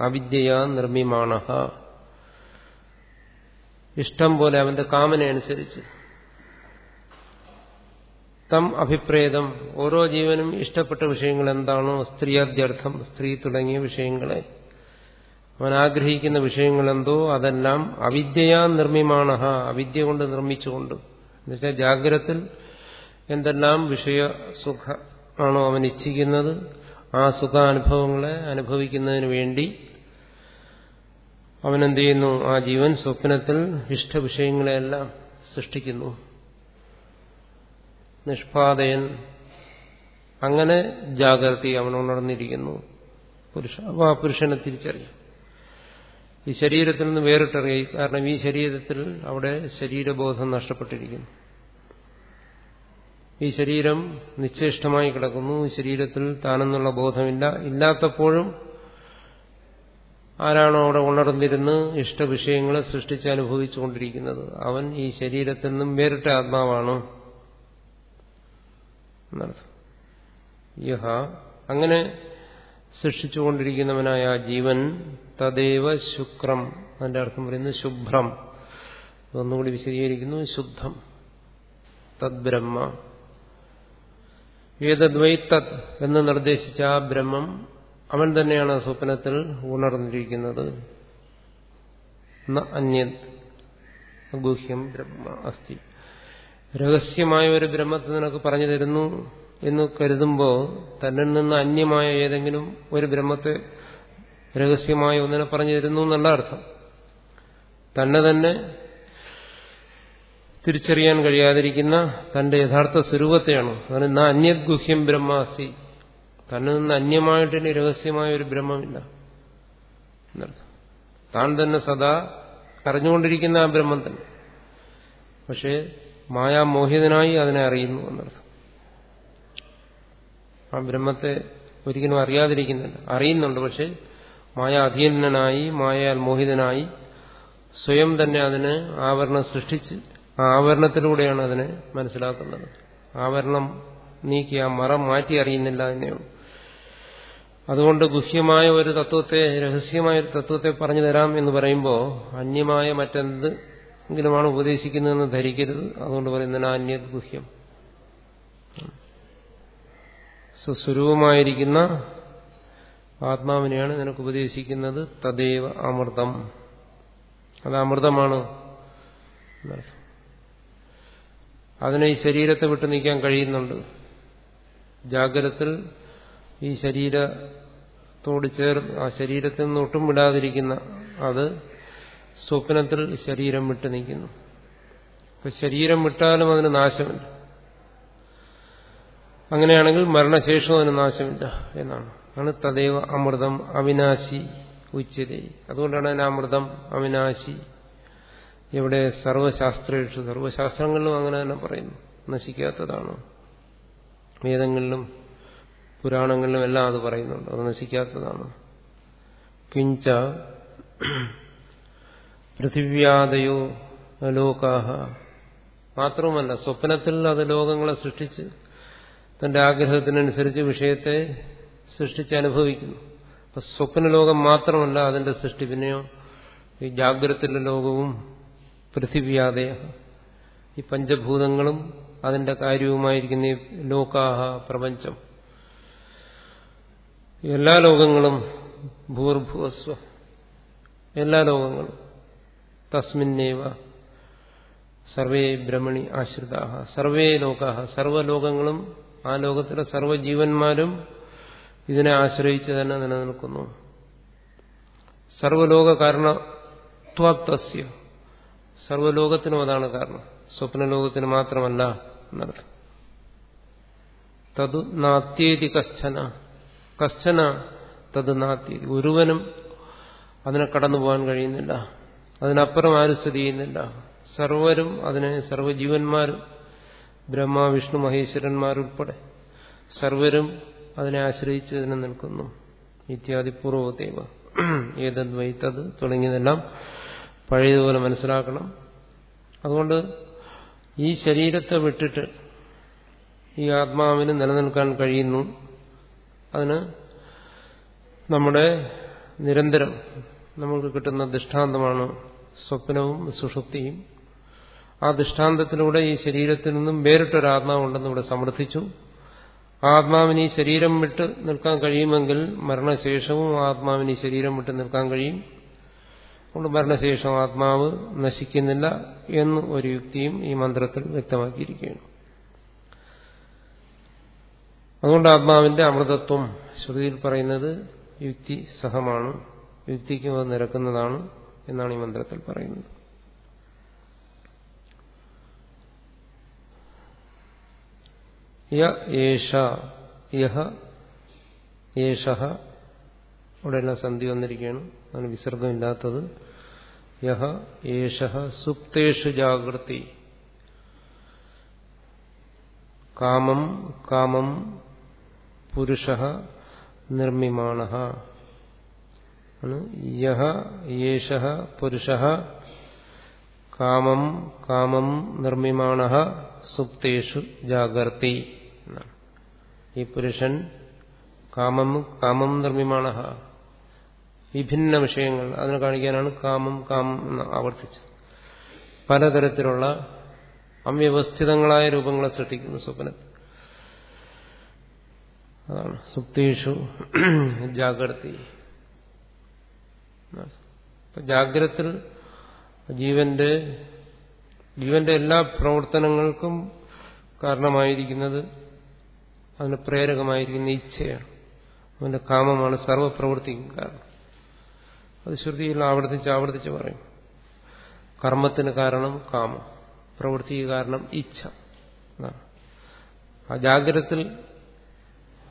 അവിദ്യയാ നിർമ്മിമാണ ഇഷ്ടം പോലെ അവന്റെ കാമനയനുസരിച്ച്. തം അഭിപ്രേതം. ഓരോ ജീവനും ഇഷ്ടപ്പെട്ട വിഷയങ്ങൾ എന്താണോ സ്ത്രീയാദ്യർത്ഥം സ്ത്രീ തുടങ്ങിയ വിഷയങ്ങളെ. അവൻ ആഗ്രഹിക്കുന്ന വിഷയങ്ങൾ എന്തോ അതെല്ലാം അവിദ്യയാ നിർമ്മിമാണ അവിദ്യ കൊണ്ട് നിർമ്മിച്ചുകൊണ്ട്. എന്നുവെച്ചാൽ ജാഗ്രത്തിൽ എന്തെല്ലാം വിഷയ സുഖ ആണോ അവൻ ഇച്ഛിക്കുന്നത്? ആ സുഖാനുഭവങ്ങളെ അനുഭവിക്കുന്നതിന് വേണ്ടി അവനെന്ത് ചെയ്യുന്നു? ആ ജീവൻ സ്വപ്നത്തിൽ ഇഷ്ടവിഷയങ്ങളെല്ലാം സൃഷ്ടിക്കുന്നു. നിഷ്പാതയൻ അങ്ങനെ ജാഗ്രതി അവൻ ഉണർന്നിരിക്കുന്നു. പുരുഷ അപ്പോൾ ആ പുരുഷനെ തിരിച്ചറിയും. ഈ ശരീരത്തിൽ നിന്ന് വേറിട്ടറിയായി കാരണം ഈ ശരീരത്തിൽ അവിടെ ശരീരബോധം നഷ്ടപ്പെട്ടിരിക്കുന്നു. ഈ ശരീരം നിശ്ചേഷ്ടമായി കിടക്കുന്നു. ശരീരത്തിൽ താനെന്നുള്ള ബോധമില്ല. ഇല്ലാത്തപ്പോഴും ആരാണോ അവിടെ ഉണർന്നിരുന്ന് ഇഷ്ടവിഷയങ്ങളെ സൃഷ്ടിച്ച് അനുഭവിച്ചുകൊണ്ടിരിക്കുന്നത്. അവൻ ഈ ശരീരത്തിൽ നിന്നും വേറിട്ട ആത്മാവാണ്. യഹ. അങ്ങനെ സൃഷ്ടിച്ചുകൊണ്ടിരിക്കുന്നവനായ ആ ജീവൻ തദേവ ശുക്രം. അതിന്റെ അർത്ഥം പറയുന്നത് ശുഭ്രം. അതൊന്നുകൂടി വിശദീകരിക്കുന്നു. ശുദ്ധം. തദ്ബ്രഹ്മ. ഏതദ്വൈ തത് എന്ന് നിർദ്ദേശിച്ച ആ ബ്രഹ്മം അവൻ തന്നെയാണ് സ്വപ്നത്തിൽ ഉണർന്നിരിക്കുന്നത്. അന്യത് ഗുഹ്യം ബ്രഹ്മ അസ്ഥി രഹസ്യമായ ഒരു ബ്രഹ്മത്തെ നിനക്ക് പറഞ്ഞു തരുന്നു എന്ന് കരുതുമ്പോൾ തന്നിൽ നിന്ന് അന്യമായ ഏതെങ്കിലും ഒരു ബ്രഹ്മത്തെ രഹസ്യമായ ഒന്നിനെ പറഞ്ഞു തരുന്നു എന്നുള്ള അർത്ഥം. തന്നെ തന്നെ തിരിച്ചറിയാൻ കഴിയാതിരിക്കുന്ന തന്റെ യഥാർത്ഥ സ്വരൂപത്തെയാണ്. അതിന് ന അന്യത് ഗുഹ്യം ബ്രഹ്മാസി. തന്നെ നിന്ന് അന്യമായിട്ട് ഇനി രഹസ്യമായ ഒരു ബ്രഹ്മമില്ല. താൻ തന്നെ സദാ അറിഞ്ഞുകൊണ്ടിരിക്കുന്ന ആ ബ്രഹ്മം തന്നെ. പക്ഷേ മായാമോഹിതനായി അതിനെ അറിയുന്നു എന്നർത്ഥം. ആ ബ്രഹ്മത്തെ ഒരിക്കലും അറിയാതിരിക്കുന്നില്ല. അറിയുന്നുണ്ട് പക്ഷെ മായ അധീനനായി മായാൽ മോഹിതനായി സ്വയം തന്നെ അതിന് ആവരണം സൃഷ്ടിച്ച് ആവരണത്തിലൂടെയാണ് അതിനെ മനസ്സിലാക്കുന്നത്. ആവരണം നീക്കി ആ മറം മാറ്റി അറിയുന്നില്ല എന്നെയുള്ളൂ അതുകൊണ്ട് ഗുഹ്യമായ ഒരു തത്വത്തെ രഹസ്യമായ ഒരു തത്വത്തെ പറഞ്ഞു തരാം എന്ന് പറയുമ്പോൾ അന്യമായ മറ്റെന്തെങ്കിലുമാണ് ഉപദേശിക്കുന്നതെന്ന് ധരിക്കരുത്. അതുകൊണ്ട് പറയുന്നതിന് അന്യ ഗുഹ്യം. സ്വസ്വരൂപമായിരിക്കുന്ന ആത്മാവിനെയാണ് നിനക്ക് ഉപദേശിക്കുന്നത്. തദൈവ അമൃതം. അത് അമൃതമാണ്. അതിനെ ഈ ശരീരത്തെ വിട്ടു നീക്കാൻ കഴിയുന്നുണ്ട്. ജാഗ്രതത്തിൽ ഈ ശരീരത്തോട് ചേർന്ന് ആ ശരീരത്തിൽ നിന്ന് ഒട്ടും വിടാതിരിക്കുന്ന അത് സ്വപ്നത്തിൽ ശരീരം വിട്ടു നീക്കുന്നു. അപ്പൊ ശരീരം വിട്ടാലും അതിന് നാശമില്ല. അങ്ങനെയാണെങ്കിൽ മരണശേഷവും അതിന് നാശമില്ല എന്നാണ്. ആണ് തദൈവ അമൃതം അവിനാശി ഉച്ചതേ. അതുകൊണ്ടാണ് അതിന് അമൃതം അവിനാശി. ഇവിടെ സർവശാസ്ത്രേഷു സർവശാസ്ത്രങ്ങളിലും അങ്ങനെ തന്നെ പറയുന്നു. നശിക്കാത്തതാണ്? വേദങ്ങളിലും പുരാണങ്ങളിലും എല്ലാം അത് പറയുന്നുണ്ട്. അത് നശിക്കാത്തതാണ്? കിഞ്ച പൃഥിവ്യാദയോ ലോകാഹ മാത്രവുമല്ല സ്വപ്നത്തിൽ അത് ലോകങ്ങളെ സൃഷ്ടിച്ച് തന്റെ ആഗ്രഹത്തിനനുസരിച്ച് വിഷയത്തെ സൃഷ്ടിച്ച് അനുഭവിക്കുന്നു. അപ്പൊ സ്വപ്നലോകം മാത്രമല്ല അതിന്റെ സൃഷ്ടി. പിന്നെയോ ഈ ജാഗ്രത്തിലെ ലോകവും പൃഥിവ്യാദയ ഈ പഞ്ചഭൂതങ്ങളും അതിന്റെ കാര്യവുമായിരിക്കുന്ന ഈ ലോകാഹ പ്രപഞ്ചം. എല്ലാ ലോകങ്ങളും ഭൂർഭുവസ്വ. എല്ലാ ലോകങ്ങളും തസ്മിന്നേവ സർവേ ബ്രഹ്മണി ആശ്രിത സർവേ ലോകാഹ. സർവലോകങ്ങളും ആ ലോകത്തിലെ സർവജീവന്മാരും ഇതിനെ ആശ്രയിച്ച് തന്നെ നിലനിൽക്കുന്നു. സർവലോക കാരണത്വസ്യ സർവലോകത്തിനും അതാണ് കാരണം. സ്വപ്നലോകത്തിന് മാത്രമല്ല എന്നർത്ഥം തത് നാത്യേതി കശ്ചന. കശ്ചന തത് നാത്യേതി. ഒരുവനും അതിനെ കടന്നു പോകാൻ കഴിയുന്നില്ല. അതിനപ്പുറം ആരും സ്ഥിതി ചെയ്യുന്നില്ല. സർവരും അതിനെ സർവജീവന്മാരും ബ്രഹ്മ വിഷ്ണു മഹേശ്വരന്മാരുൾപ്പെടെ സർവരും അതിനെ ആശ്രയിച്ച് തന്നെ നിൽക്കുന്നു. ഇത്യാദി പൂർവതേവ ഏതത് വൈത്തത് തുടങ്ങിയതെല്ലാം പഴയതുപോലെ മനസ്സിലാക്കണം. അതുകൊണ്ട് ഈ ശരീരത്തെ വിട്ടിട്ട് ഈ ആത്മാവിന് നിലനിൽക്കാൻ കഴിയുന്നു. അതിന് നമ്മുടെ നിരന്തരം നമുക്ക് കിട്ടുന്ന ദൃഷ്ടാന്തമാണ് സ്വപ്നവും സുഷുപ്തിയും. ആ ദൃഷ്ടാന്തത്തിലൂടെ ഈ ശരീരത്തിൽ നിന്നും വേറിട്ടൊരാത്മാവുണ്ടെന്ന് ഇവിടെ സമർത്ഥിച്ചു. ആത്മാവിന് ഈ ശരീരം വിട്ട് നിൽക്കാൻ കഴിയുമെങ്കിൽ മരണശേഷവും ആത്മാവിന് ഈ ശരീരം വിട്ട് നിൽക്കാൻ കഴിയും. അതുകൊണ്ട് മരണശേഷം ആത്മാവ് നശിക്കുന്നില്ല എന്ന് ഒരു യുക്തിയും ഈ മന്ത്രത്തിൽ വ്യക്തമാക്കിയിരിക്കുകയാണ്. അതുകൊണ്ട് ആത്മാവിന്റെ അമൃതത്വം ശ്രുതിയിൽ പറയുന്നത് യുക്തി സഹമാണ് യുക്തിക്ക് അത് നിരക്കുന്നതാണ് എന്നാണ് ഈ മന്ത്രത്തിൽ പറയുന്നത്. യേശ ഉടനെ സന്ധി വന്നിരിക്കുകയാണ്. അതിന് വിസർഗമില്ലാത്തത്. യഹ യേശ സുപ്തേഷു ജാഗ്രതി. കാമം കാമം പുരുഷ നിർമ്മിമാണ യഹ യേശ പുരുഷ കാമം കാമം നിർമ്മിമാണ സുപ്തേഷു ജാഗർത്തി ഈ പുരുഷൻ കാമം കാമം നിർമ്മിമാണ വിഭിന്ന വിഷയങ്ങൾ അതിനെ കാണിക്കാനാണ് കാമം കാമം എന്ന് ആവർത്തിച്ചത്. പലതരത്തിലുള്ള അവ്യവസ്ഥിതങ്ങളായ രൂപങ്ങളെ സൃഷ്ടിക്കുന്നു സ്വപ്നത്തിൽ അതാണ്. സുപ്തീഷു ജാഗ്രതി. ജാഗ്രത്തിൽ ജീവന്റെ ജീവന്റെ എല്ലാ പ്രവർത്തനങ്ങൾക്കും കാരണമായിരിക്കുന്നത് അതിന് പ്രേരകമായിരിക്കുന്ന ഇച്ഛയാണ്. അവന്റെ കാമമാണ് സർവപ്രവൃത്തിക്കും കാരണം. അത് ശ്രുതിയിൽ ആവർത്തിച്ച് ആവർത്തിച്ച് പറയും. കർമ്മത്തിന് കാരണം കാമം പ്രവൃത്തി കാരണം ഇച്ഛ. ആ ജാഗ്രതത്തിൽ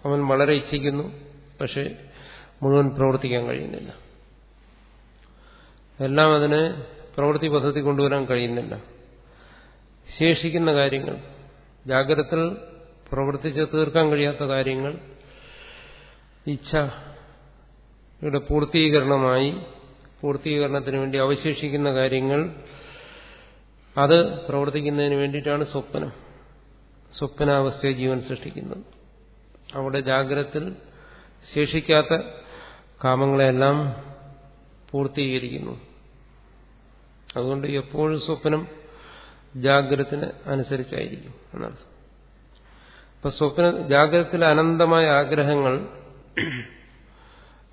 അവൻ വളരെ ഇച്ഛിക്കുന്നു പക്ഷെ മുഴുവൻ പ്രവർത്തിക്കാൻ കഴിയുന്നില്ല. എല്ലാം അതിനെ പ്രവൃത്തി പദ്ധതി കൊണ്ടുവരാൻ കഴിയുന്നില്ല. ശേഷിക്കുന്ന കാര്യങ്ങൾ ജാഗ്രതത്തിൽ പ്രവർത്തിച്ച് തീർക്കാൻ കഴിയാത്ത കാര്യങ്ങൾ ഇച്ഛയുടെ പൂർത്തീകരണമായി പൂർത്തീകരണത്തിന് വേണ്ടി അവശേഷിക്കുന്ന കാര്യങ്ങൾ അത് പ്രവർത്തിക്കുന്നതിന് വേണ്ടിയിട്ടാണ് സ്വപ്നം. സ്വപ്നാവസ്ഥയെ ജീവൻ സൃഷ്ടിക്കുന്നത്. അവിടെ ജാഗ്രത്തിൽ ശേഷിക്കാത്ത കാമങ്ങളെല്ലാം പൂർത്തീകരിക്കുന്നു. അതുകൊണ്ട് എപ്പോഴും സ്വപ്നം ജാഗ്രതത്തിന് അനുസരിച്ചായിരിക്കും എന്നാണ്. അപ്പൊ സ്വപ്ന ജാഗ്രതത്തിലെ അനന്തമായ ആഗ്രഹങ്ങൾ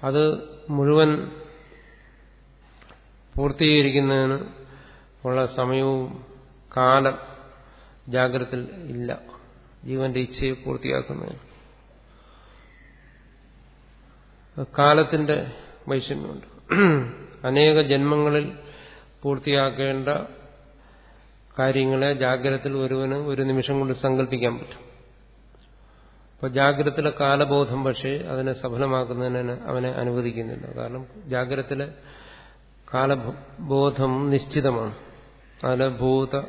അത് മുഴുവൻ പൂർത്തീകരിക്കുന്നതിന് ഉള്ള സമയവും കാലം ജാഗ്രത ഇല്ല. ജീവന്റെ ഇച്ഛയെ പൂർത്തിയാക്കുന്നതിന്. കാലത്തിന്റെ വൈഷമ്യമുണ്ട്. അനേക ജന്മങ്ങളിൽ പൂർത്തിയാക്കേണ്ട കാര്യങ്ങളെ ജാഗ്രതത്തിൽ ഒരുവന് ഒരു നിമിഷം കൊണ്ട് സങ്കല്പിക്കാൻ പറ്റും. അപ്പോൾ ജാഗ്രതത്തിലെ കാലബോധം പക്ഷേ അതിനെ സഫലമാക്കുന്നതിന് അവനെ അനുവദിക്കുന്നില്ല. കാരണം ജാഗ്രതത്തിലെ കാലബോധം നിശ്ചിതമാണ്. അതിലെ ഭൂത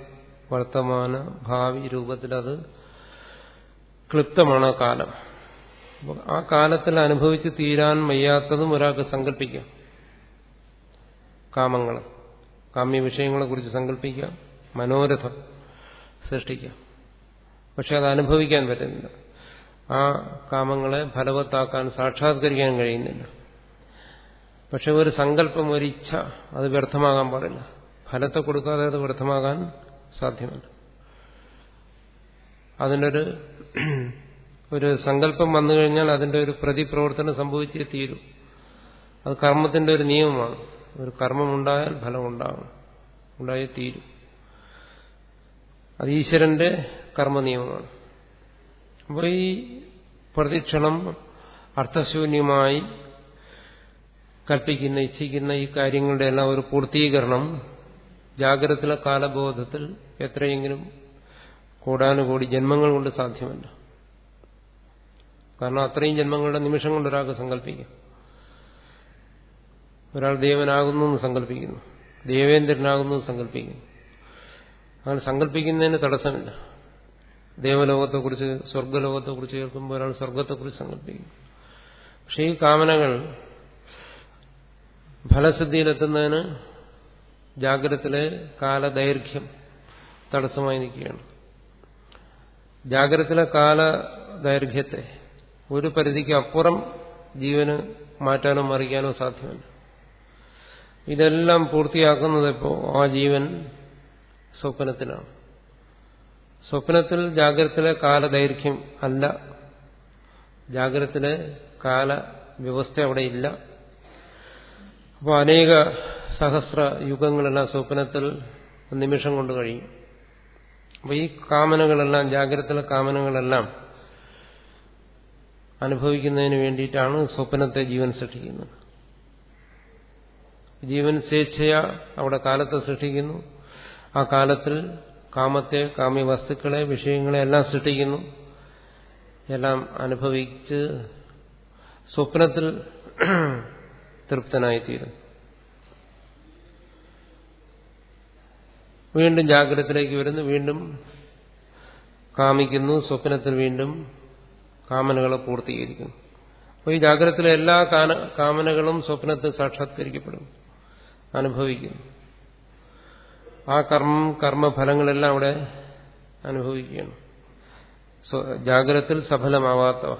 വർത്തമാന ഭാവി രൂപത്തിൽ അത് ക്ലിപ്തമാണ് ആ കാലം. ആ കാലത്തിൽ അനുഭവിച്ച് തീരാൻ വയ്യാത്തതും ഒരാൾക്ക് സങ്കല്പിക്കാം. കാമങ്ങൾ കാമ്യ വിഷയങ്ങളെ കുറിച്ച് സങ്കല്പിക്കാം മനോരഥം സൃഷ്ടിക്കാം. പക്ഷെ അത് അനുഭവിക്കാൻ പറ്റുന്നില്ല. ആ കാമങ്ങളെ ഫലവത്താക്കാൻ സാക്ഷാത്കരിക്കാൻ കഴിയുന്നില്ല. പക്ഷെ ഒരു സങ്കല്പം ഒരു ഇച്ഛ അത് വ്യർത്ഥമാകാൻ പാടില്ല. ഫലത്തെ കൊടുക്കാതെ അത് വ്യർത്ഥമാകാൻ സാധ്യമല്ല. അതിനൊരു ഒരു സങ്കല്പം വന്നു കഴിഞ്ഞാൽ അതിന്റെ ഒരു പ്രതിപ്രവർത്തനം സംഭവിച്ചേ തീരും. അത് കർമ്മത്തിന്റെ ഒരു നിയമമാണ്. ഒരു കർമ്മമുണ്ടായാൽ ഫലമുണ്ടാകും ഉണ്ടായേ തീരും. അത് ഈശ്വരന്റെ കർമ്മനിയമമാണ്. അപ്പോൾ ഈ പ്രതിക്ഷണം അർത്ഥശൂന്യമായി കൽപ്പിക്കുന്ന ഇച്ഛിക്കുന്ന ഈ കാര്യങ്ങളുടെ എല്ലാം ഒരു പൂർത്തീകരണം ജാഗ്രതത്തിലെ കാലബോധത്തിൽ എത്രയെങ്കിലും കോടാനുകോടി ജന്മങ്ങൾ കൊണ്ട് സാധ്യമല്ല. കാരണം അത്രയും ജന്മങ്ങളുടെ നിമിഷം കൊണ്ട് ഒരാൾക്ക് സങ്കല്പിക്കാം ഒരാൾ ദേവനാകുന്നു എന്ന് സങ്കല്പിക്കുന്നു ദേവേന്ദ്രനാകുന്നു എന്ന് സങ്കല്പിക്കുന്നു അങ്ങനെ സങ്കല്പിക്കുന്നതിന് തടസ്സമില്ല. ദേവലോകത്തെക്കുറിച്ച് സ്വർഗലോകത്തെക്കുറിച്ച് കേൾക്കുമ്പോൾ ഒരാൾ സ്വർഗത്തെക്കുറിച്ച് സങ്കല്പിക്കും. പക്ഷെ ഈ കാമനകൾ ഫലസിദ്ധിയിലെത്തുന്നതിന് ജാഗ്രതത്തിലെ കാലദൈർഘ്യം തടസ്സമായി നിൽക്കുകയാണ്. ജാഗ്രതത്തിലെ കാലദൈർഘ്യത്തെ ഒരു പരിധിക്ക് അപ്പുറം ജീവന് മാറ്റാനോ മറിക്കാനോ സാധ്യമല്ല. ഇതെല്ലാം പൂർത്തിയാക്കുന്നത് ഇപ്പോൾ ആ ജീവൻ സ്വപ്നത്തിലാണ്. സ്വപ്നത്തിൽ ജാഗ്രതത്തിലെ കാലദൈർഘ്യം അല്ല. ജാഗ്രതത്തിലെ കാല വ്യവസ്ഥ അവിടെ ഇല്ല. അപ്പോൾ അനേക സഹസ്ര യുഗങ്ങളെല്ലാം സ്വപ്നത്തിൽ നിമിഷം കൊണ്ട് കഴിയും. അപ്പോൾ ഈ കാമനകളെല്ലാം ജാഗ്രതയിലെ കാമനകളെല്ലാം അനുഭവിക്കുന്നതിന് വേണ്ടിയിട്ടാണ് സ്വപ്നത്തെ ജീവൻ സൃഷ്ടിക്കുന്നത്. ജീവൻ സ്വേച്ഛയ അവിടെ കാലത്തെ സൃഷ്ടിക്കുന്നു. ആ കാലത്തിൽ കാമത്തെ കാമ്യ വസ്തുക്കളെ വിഷയങ്ങളെ എല്ലാം സൃഷ്ടിക്കുന്നു. എല്ലാം അനുഭവിച്ച് സ്വപ്നത്തിൽ തൃപ്തനായിത്തീരും. വീണ്ടും ജാഗ്രതത്തിലേക്ക് വരുന്നു. വീണ്ടും കാമിക്കുന്നു. സ്വപ്നത്തിൽ വീണ്ടും കാമനകളെ പൂർത്തീകരിക്കുന്നു. അപ്പോൾ ഈ ജാഗ്രതത്തിലെ എല്ലാ കാമനകളും സ്വപ്നത്തിൽ സാക്ഷാത്കരിക്കപ്പെടും. അനുഭവിക്കുന്നു. ആ കർമ്മം കർമ്മഫലങ്ങളെല്ലാം അവിടെ അനുഭവിക്കുകയാണ് ജാഗ്രത്തിൽ സഫലമാവാത്തവ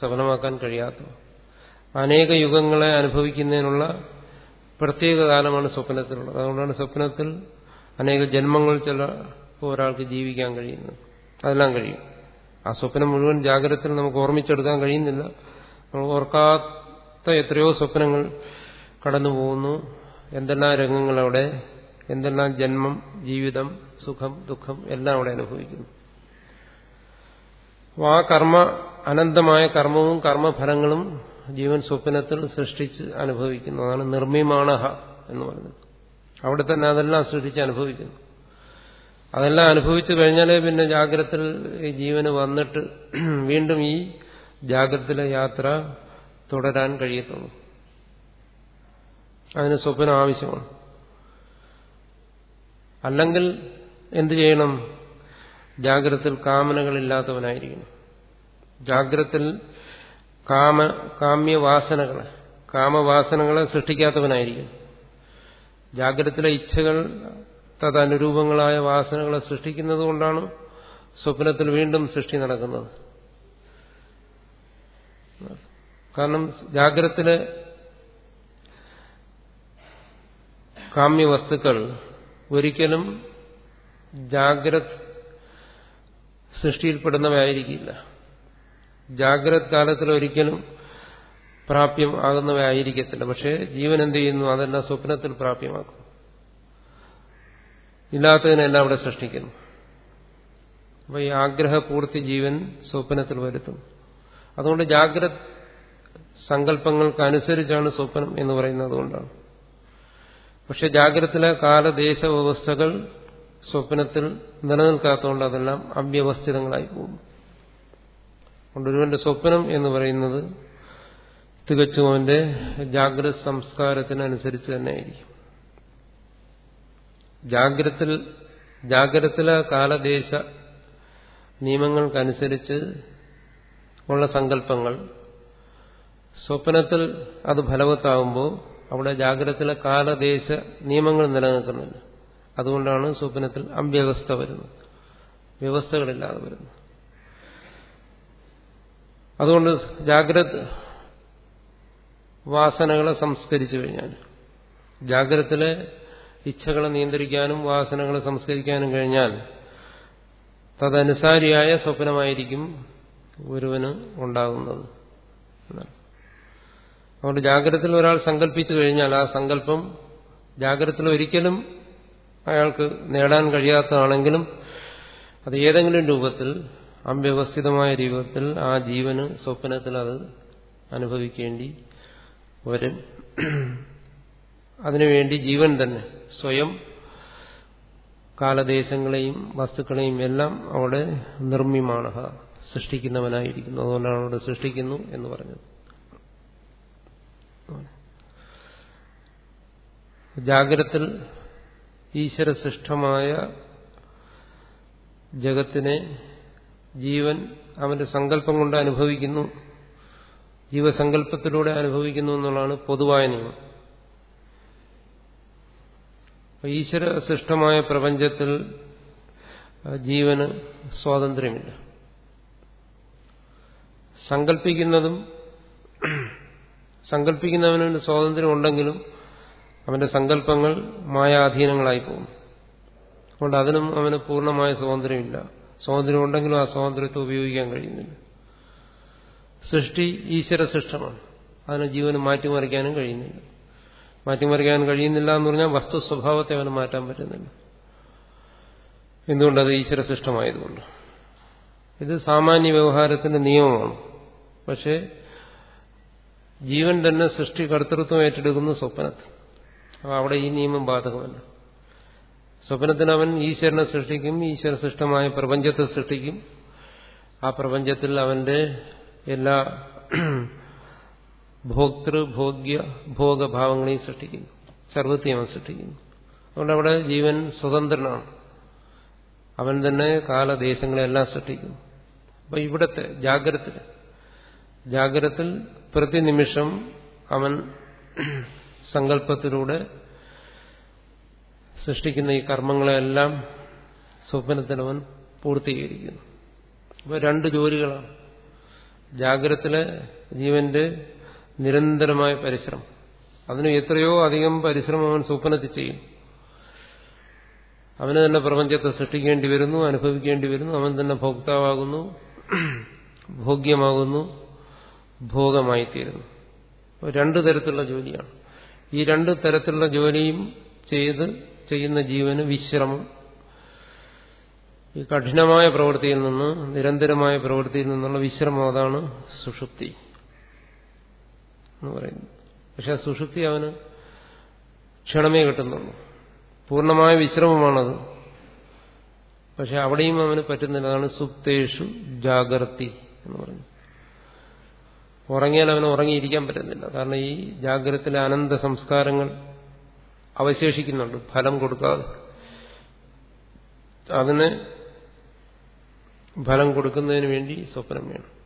സഫലമാക്കാൻ കഴിയാത്തവ. അനേക യുഗങ്ങളെ അനുഭവിക്കുന്നതിനുള്ള പ്രത്യേക കാലമാണ് സ്വപ്നത്തിലുള്ളത്. അതുകൊണ്ടാണ് സ്വപ്നത്തിൽ അനേക ജന്മങ്ങൾ ചില ഒരാൾക്ക് ജീവിക്കാൻ കഴിയുന്നത്. അതെല്ലാം കഴിയും. ആ സ്വപ്നം മുഴുവൻ ജാഗ്രതത്തിൽ നമുക്ക് ഓർമ്മിച്ചെടുക്കാൻ കഴിയുന്നില്ല. നമ്മൾ ഓർക്കാത്ത എത്രയോ സ്വപ്നങ്ങൾ കടന്നു പോകുന്നു എന്തെല്ലാം രംഗങ്ങൾ അവിടെ എന്തെല്ലാം ജന്മം ജീവിതം സുഖം ദുഃഖം എല്ലാം അവിടെ അനുഭവിക്കുന്നു. ആ കർമ്മ അനന്തമായ കർമ്മവും കർമ്മഫലങ്ങളും ജീവൻ സ്വപ്നത്തിൽ സൃഷ്ടിച്ച് അനുഭവിക്കുന്നതാണ് നിർമ്മിമാണഹ എന്ന് പറയുന്നത്. അവിടെ തന്നെ അതെല്ലാം സൃഷ്ടിച്ച് അനുഭവിക്കുന്നു. അതെല്ലാം അനുഭവിച്ചു കഴിഞ്ഞാലേ പിന്നെ ജാഗ്രത്തിൽ ഈ ജീവന് വന്നിട്ട് വീണ്ടും ഈ ജാഗ്രത്തിലെ യാത്ര തുടരാൻ കഴിയത്തുള്ളൂ. അതിന് സ്വപ്നം ആവശ്യമാണ്. അല്ലെങ്കിൽ എന്തു ചെയ്യണം? ജാഗ്രത്തിൽ കാമനകളില്ലാത്തവനായിരിക്കണം. ജാഗ്രത്തിൽ കാമ കാമ്യവാസനകളെ കാമവാസനകളെ സൃഷ്ടിക്കാത്തവനായിരിക്കണം. ജാഗ്രത്തിലെ ഇച്ഛകൾ തദനുരൂപങ്ങളായ വാസനകളെ സൃഷ്ടിക്കുന്നത് കൊണ്ടാണ് സ്വപ്നത്തിൽ വീണ്ടും സൃഷ്ടി നടക്കുന്നത്. കാരണം ജാഗ്രത്തിലെ കാമ്യവസ്തുക്കൾ ഒരിക്കലും ജാഗ്രത് സൃഷ്ടിയിൽപ്പെടുന്നവയായിരിക്കില്ല. ജാഗ്രത് കാലത്തിൽ ഒരിക്കലും പ്രാപ്യം ആകുന്നവയായിരിക്കത്തില്ല പക്ഷേ ജീവൻ എന്ത് ചെയ്യുന്നു? അതെല്ലാം സ്വപ്നത്തിൽ പ്രാപ്യമാക്കും. ഇല്ലാത്തതിനെല്ലാം അവിടെ സൃഷ്ടിക്കുന്നു. അപ്പൊ ഈ ആഗ്രഹപൂർത്തി ജീവൻ സ്വപ്നത്തിൽ വരുത്തും. അതുകൊണ്ട് ജാഗ്രത് സങ്കല്പങ്ങൾക്കനുസരിച്ചാണ് സ്വപ്നം എന്ന് പറയുന്നത് കൊണ്ടാണ്. പക്ഷെ ജാഗ്രതത്തിലെ കാലദേശ വ്യവസ്ഥകൾ സ്വപ്നത്തിൽ നിലനിൽക്കാത്തതുകൊണ്ട് അതെല്ലാം അവ്യവസ്ഥിതങ്ങളായി പോകും കൊണ്ടൊരുവന്റെ സ്വപ്നം എന്ന് പറയുന്നത് തികച്ചും അവന്റെ ജാഗ്രത സംസ്കാരത്തിനനുസരിച്ച് തന്നെയായിരിക്കും. ജാഗ്രത്തിൽ ജാഗ്രതത്തിലെ കാലദേശ നിയമങ്ങൾക്കനുസരിച്ച് ഉള്ള സങ്കല്പങ്ങൾ സ്വപ്നത്തിൽ അത് ഫലവത്താകുമ്പോൾ അവിടെ ജാഗ്രതത്തിലെ കാലദേശ നിയമങ്ങൾ നിലനിൽക്കുന്നില്ല. അതുകൊണ്ടാണ് സ്വപ്നത്തിൽ അവ്യവസ്ഥ വരുന്നത്. വ്യവസ്ഥകളില്ലാതെ വരുന്നത്. അതുകൊണ്ട് ജാഗ്രത വാസനകളെ സംസ്കരിച്ചു കഴിഞ്ഞാൽ ജാഗ്രതത്തിലെ ഇച്ഛകളെ നിയന്ത്രിക്കാനും വാസനകളെ സംസ്കരിക്കാനും കഴിഞ്ഞാൽ തദനുസാരിയായ സ്വപ്നമായിരിക്കും ഒരുവന് ഉണ്ടാകുന്നത് അതുകൊണ്ട് ജാഗ്രതത്തിൽ ഒരാൾ സങ്കല്പിച്ചു കഴിഞ്ഞാൽ ആ സങ്കല്പം ജാഗ്രതത്തിൽ ഒരിക്കലും അയാൾക്ക് നേടാൻ കഴിയാത്തതാണെങ്കിലും അത് ഏതെങ്കിലും രൂപത്തിൽ അവ്യവസ്ഥിതമായ രൂപത്തിൽ ആ ജീവന് സ്വപ്നത്തിൽ അത് അനുഭവിക്കേണ്ടി വരും. അതിനുവേണ്ടി ജീവൻ തന്നെ സ്വയം കാലദേശങ്ങളെയും വസ്തുക്കളെയും എല്ലാം അവിടെ നിർമ്മിമാണ് സൃഷ്ടിക്കുന്നവനായിരിക്കുന്നു. അതുകൊണ്ടാണ് അവിടെ സൃഷ്ടിക്കുന്നു എന്ന് പറഞ്ഞത്. ജാഗ്രത്തിൽ ഈശ്വരസൃഷ്ടമായ ജഗത്തിനെ ജീവൻ അവന്റെ സങ്കല്പം കൊണ്ട് അനുഭവിക്കുന്നു ജീവസങ്കല്പത്തിലൂടെ അനുഭവിക്കുന്നു എന്നുള്ളതാണ് പൊതുവായ നിയമം. ഈശ്വര സൃഷ്ടമായ പ്രപഞ്ചത്തിൽ ജീവന് സ്വാതന്ത്ര്യമില്ല. സങ്കല്പിക്കുന്നതും സങ്കല്പിക്കുന്നവന് സ്വാതന്ത്ര്യം ഉണ്ടെങ്കിലും അവന്റെ സങ്കല്പങ്ങൾ മായാധീനങ്ങളായി പോകും അതുകൊണ്ട് അതിനും അവന് പൂർണമായ സ്വാതന്ത്ര്യമില്ല. സ്വാതന്ത്ര്യം ഉണ്ടെങ്കിലും ആ സ്വാതന്ത്ര്യത്തെ ഉപയോഗിക്കാൻ കഴിയുന്നില്ല. സൃഷ്ടി ഈശ്വര സൃഷ്ടമാണ് അതിനെ ജീവന് മാറ്റിമറിക്കാനും കഴിയുന്നില്ല. മാറ്റിമറിക്കാൻ കഴിയുന്നില്ല എന്ന് പറഞ്ഞാൽ വസ്തു സ്വഭാവത്തെ അവന് മാറ്റാൻ പറ്റുന്നില്ല. എന്തുകൊണ്ടത് ഈശ്വര സൃഷ്ടമായതുകൊണ്ട് ഇത് സാമാന്യ വ്യവഹാരത്തിന്റെ നിയമമാണ്. പക്ഷേ ജീവൻ തന്നെ സൃഷ്ടി കർത്തൃത്വം ഏറ്റെടുക്കുന്ന സ്വപ്നത്തിൽ. അപ്പോൾ അവിടെ ഈ നിയമം ബാധകമല്ല. സ്വപ്നത്തിന് അവൻ ഈശ്വരനെ സൃഷ്ടിക്കും ഈശ്വര സൃഷ്ടമായ പ്രപഞ്ചത്തെ സൃഷ്ടിക്കും. ആ പ്രപഞ്ചത്തിൽ അവന്റെ എല്ലാ ഭോക്തൃ ഭോഗ്യ ഭോഗഭാവങ്ങളെയും സൃഷ്ടിക്കുന്നു. സർവത്തെയും അവൻ സൃഷ്ടിക്കുന്നു. അതുകൊണ്ട് അവിടെ ജീവൻ സ്വതന്ത്രനാണ്. അവൻ തന്നെ കാലദേശങ്ങളെല്ലാം സൃഷ്ടിക്കുന്നു. അപ്പൊ ഇവിടത്തെ ജാഗ്രത ജാഗ്രത്തിൽ പ്രതിനിമിഷം അവൻ സങ്കല്പത്തിലൂടെ സൃഷ്ടിക്കുന്ന ഈ കർമ്മങ്ങളെല്ലാം സ്വപ്നത്തിനവൻ പൂർത്തീകരിക്കുന്നു. അപ്പോൾ രണ്ട് ജോലികളാണ്. ജാഗ്രതത്തിലെ ജീവന്റെ നിരന്തരമായ പരിശ്രമം. അതിന് എത്രയോ അധികം പരിശ്രമം അവൻ സ്വപ്നത്തിൽ ചെയ്യും. അവന് തന്നെ പ്രപഞ്ചത്തെ സൃഷ്ടിക്കേണ്ടി വരുന്നു അനുഭവിക്കേണ്ടി വരുന്നു അവൻ തന്നെ ഭോക്താവാകുന്നു ഭോഗ്യമാകുന്നു ഭോഗമായിത്തീരുന്നു. രണ്ടു തരത്തിലുള്ള ജോലിയാണ്. ഈ രണ്ട് തരത്തിലുള്ള ജോലിയും ചെയ്ത് ചെയ്യുന്ന ജീവന് വിശ്രമം. ഈ കഠിനമായ പ്രവൃത്തിയിൽ നിന്ന് നിരന്തരമായ പ്രവൃത്തിയിൽ നിന്നുള്ള വിശ്രമം അതാണ് സുഷുപ്തി എന്ന് പറയുന്നത്. പക്ഷെ സുഷുപ്തി അവന് ക്ഷണമേ കിട്ടുന്നുള്ളൂ. പൂർണമായ വിശ്രമമാണത്. പക്ഷെ അവിടെയും അവന് പറ്റുന്നില്ല. അതാണ് സുപ്തേഷു ജാഗ്രതി എന്ന് പറഞ്ഞു ഉറങ്ങിയാൽ അവന് ഉറങ്ങിയിരിക്കാൻ പറ്റുന്നില്ല. കാരണം ഈ ജാഗ്രതത്തിലെ അനന്ത സംസ്കാരങ്ങൾ അവശേഷിക്കുന്നുണ്ട് ഫലം കൊടുക്കാതെ. അതിന് ഫലം കൊടുക്കുന്നതിന് വേണ്ടി സ്വപ്നം വേണം.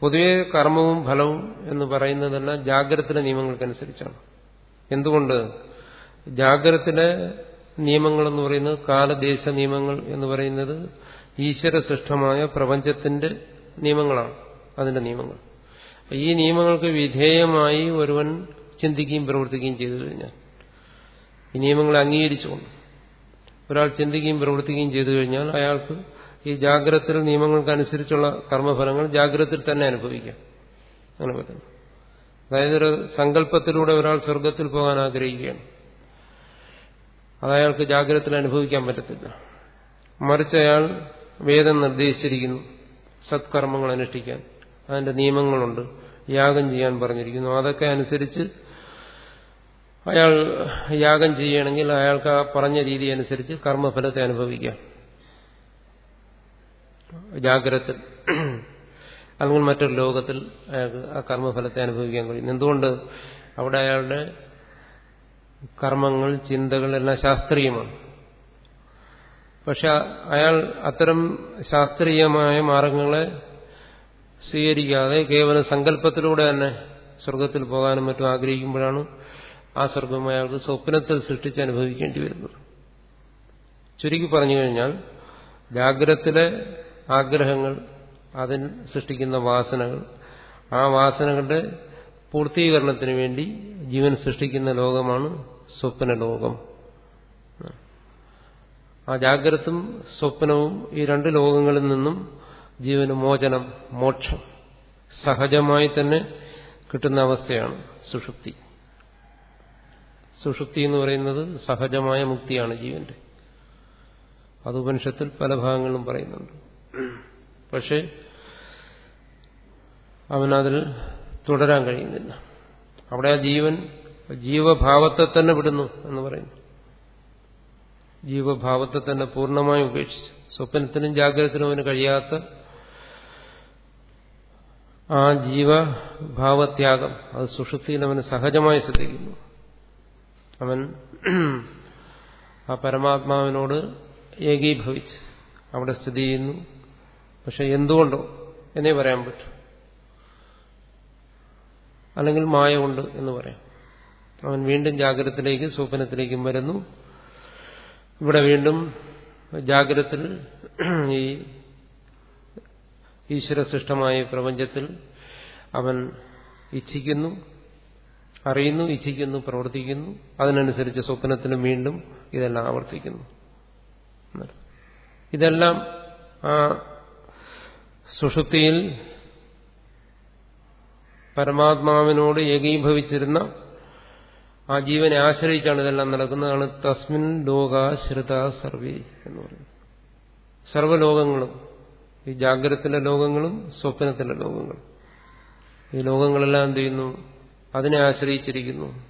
പൊതുവെ കർമ്മവും ഫലവും എന്ന് പറയുന്നതെല്ലാം ജാഗ്രതത്തിലെ നിയമങ്ങൾക്കനുസരിച്ചാണ്. എന്തുകൊണ്ട്? ജാഗ്രതത്തിലെ നിയമങ്ങളെന്ന് പറയുന്നത് കാലദേശ നിയമങ്ങൾ എന്ന് പറയുന്നത് ഈശ്വര സൃഷ്ടമായ പ്രപഞ്ചത്തിന്റെ നിയമങ്ങളാണ് അതിന്റെ നിയമങ്ങൾ. ഈ നിയമങ്ങൾക്ക് വിധേയമായി ഒരുവൻ ചിന്തിക്കുകയും പ്രവർത്തിക്കുകയും ചെയ്തു കഴിഞ്ഞാൽ ഈ നിയമങ്ങളെ അംഗീകരിച്ചുകൊണ്ട് ഒരാൾ ചിന്തിക്കുകയും പ്രവർത്തിക്കുകയും ചെയ്തു കഴിഞ്ഞാൽ അയാൾക്ക് ഈ ജാഗ്രത നിയമങ്ങൾക്കനുസരിച്ചുള്ള കർമ്മഫലങ്ങൾ ജാഗ്രതയിൽ തന്നെ അനുഭവിക്കാം. അങ്ങനെ പറ്റുന്നു അതായത് ഒരു സങ്കല്പത്തിലൂടെ ഒരാൾ സ്വർഗത്തിൽ പോകാൻ ആഗ്രഹിക്കുകയാണ്. അതയാൾക്ക് ജാഗ്രതയിൽ അനുഭവിക്കാൻ പറ്റത്തില്ല. മറിച്ച് അയാൾ വേദം നിർദ്ദേശിച്ചിരിക്കുന്നു. സത്കർമ്മങ്ങൾ അനുഷ്ഠിക്കാൻ. അതിന്റെ നിയമങ്ങളുണ്ട്. യാഗം ചെയ്യാൻ പറഞ്ഞിരിക്കുന്നു. അതൊക്കെ അനുസരിച്ച് അയാൾ യാഗം ചെയ്യണമെങ്കിൽ അയാൾക്ക് ആ പറഞ്ഞ രീതി അനുസരിച്ച് കർമ്മഫലത്തെ അനുഭവിക്കാം. ജാഗ്രത അല്ലെങ്കിൽ മറ്റൊരു ലോകത്തിൽ അയാൾക്ക് ആ കർമ്മഫലത്തെ അനുഭവിക്കാൻ കഴിയും. എന്തുകൊണ്ട്? അവിടെ അയാളുടെ കർമ്മങ്ങൾ ചിന്തകൾ എല്ലാം ശാസ്ത്രീയമാണ്. പക്ഷെ അയാൾ അത്തരം ശാസ്ത്രീയമായ മാർഗങ്ങളെ സ്വീകരിക്കാതെ കേവലം സങ്കല്പത്തിലൂടെ തന്നെ സ്വർഗത്തിൽ പോകാനും മറ്റും ആഗ്രഹിക്കുമ്പോഴാണ് ആ സ്വർഗം അയാൾക്ക് സ്വപ്നത്തിൽ സൃഷ്ടിച്ച് അനുഭവിക്കേണ്ടി വരുന്നത്. ചുരുക്കി പറഞ്ഞു കഴിഞ്ഞാൽ ജാഗ്രത്തിലെ ആഗ്രഹങ്ങൾ അതിൽ സൃഷ്ടിക്കുന്ന വാസനകൾ ആ വാസനകളുടെ പൂർത്തീകരണത്തിന് വേണ്ടി ജീവൻ സൃഷ്ടിക്കുന്ന ലോകമാണ് സ്വപ്ന ലോകം ആ ജാഗ്രതും സ്വപ്നവും ഈ രണ്ട് ലോകങ്ങളിൽ നിന്നും ജീവന് മോചനം മോക്ഷം സഹജമായി തന്നെ കിട്ടുന്ന അവസ്ഥയാണ് സുഷുപ്തി. സുഷുപ്തി എന്ന് പറയുന്നത് സഹജമായ മുക്തിയാണ് ജീവന്റെ. അത് ഉപനിഷത്തിൽ പല ഭാഗങ്ങളും പറയുന്നുണ്ട്. പക്ഷെ അവനതിൽ തുടരാൻ കഴിയുന്നില്ല. അവിടെ ആ ജീവൻ ജീവഭാവത്തെ തന്നെ വിടുന്നു എന്ന് പറയുന്നു. ജീവഭാവത്തെ തന്നെ പൂർണമായി ഉപേക്ഷിച്ചു സ്വപ്നത്തിനും ജാഗ്രതത്തിനും അവന് കഴിയാത്ത ആ ജീവഭാവത്യാഗം അത് സുഷുപ്തിയിൽ അവന് സഹജമായി ശ്രദ്ധിക്കുന്നു. അവൻ ആ പരമാത്മാവിനോട് ഏകീഭവിച്ച് അവിടെ സ്ഥിതി ചെയ്യുന്നു. പക്ഷെ എന്തുകൊണ്ടോ? എന്നേ പറയാൻ പറ്റും. അല്ലെങ്കിൽ മായ കൊണ്ട് എന്ന് പറയാം. അവൻ വീണ്ടും ജാഗ്രതത്തിലേക്കും സ്വപ്നത്തിലേക്കും വരുന്നു. ഇവിടെ വീണ്ടും ജാഗ്രതത്തിൽ ഈ ഈശ്വരസൃഷ്ടമായ പ്രപഞ്ചത്തിൽ അവൻ ഇച്ഛിക്കുന്നു അറിയുന്നു ഇച്ഛിക്കുന്നു പ്രവർത്തിക്കുന്നു. അതിനനുസരിച്ച് സ്വപ്നത്തിലും വീണ്ടും ഇതെല്ലാം ആവർത്തിക്കുന്നു. ഇതെല്ലാം ആ സുഷുപ്തിയിൽ പരമാത്മാവിനോട് ഏകീഭവിച്ചിരുന്ന ആ ജീവനെ ആശ്രയിച്ചാണ് ഇതെല്ലാം നടക്കുന്നതാണ്. തസ്മിൻ ലോകാശ്രിത സർവേ എന്ന് പറയുന്നത്. സർവലോകങ്ങളും ഈ ജാഗ്രതത്തിലെ ലോകങ്ങളും സ്വപ്നത്തിലെ ലോകങ്ങളും. ഈ ലോകങ്ങളെല്ലാം എന്ത് ചെയ്യുന്നു? അതിനെ ആശ്രയിച്ചിരിക്കുന്നു.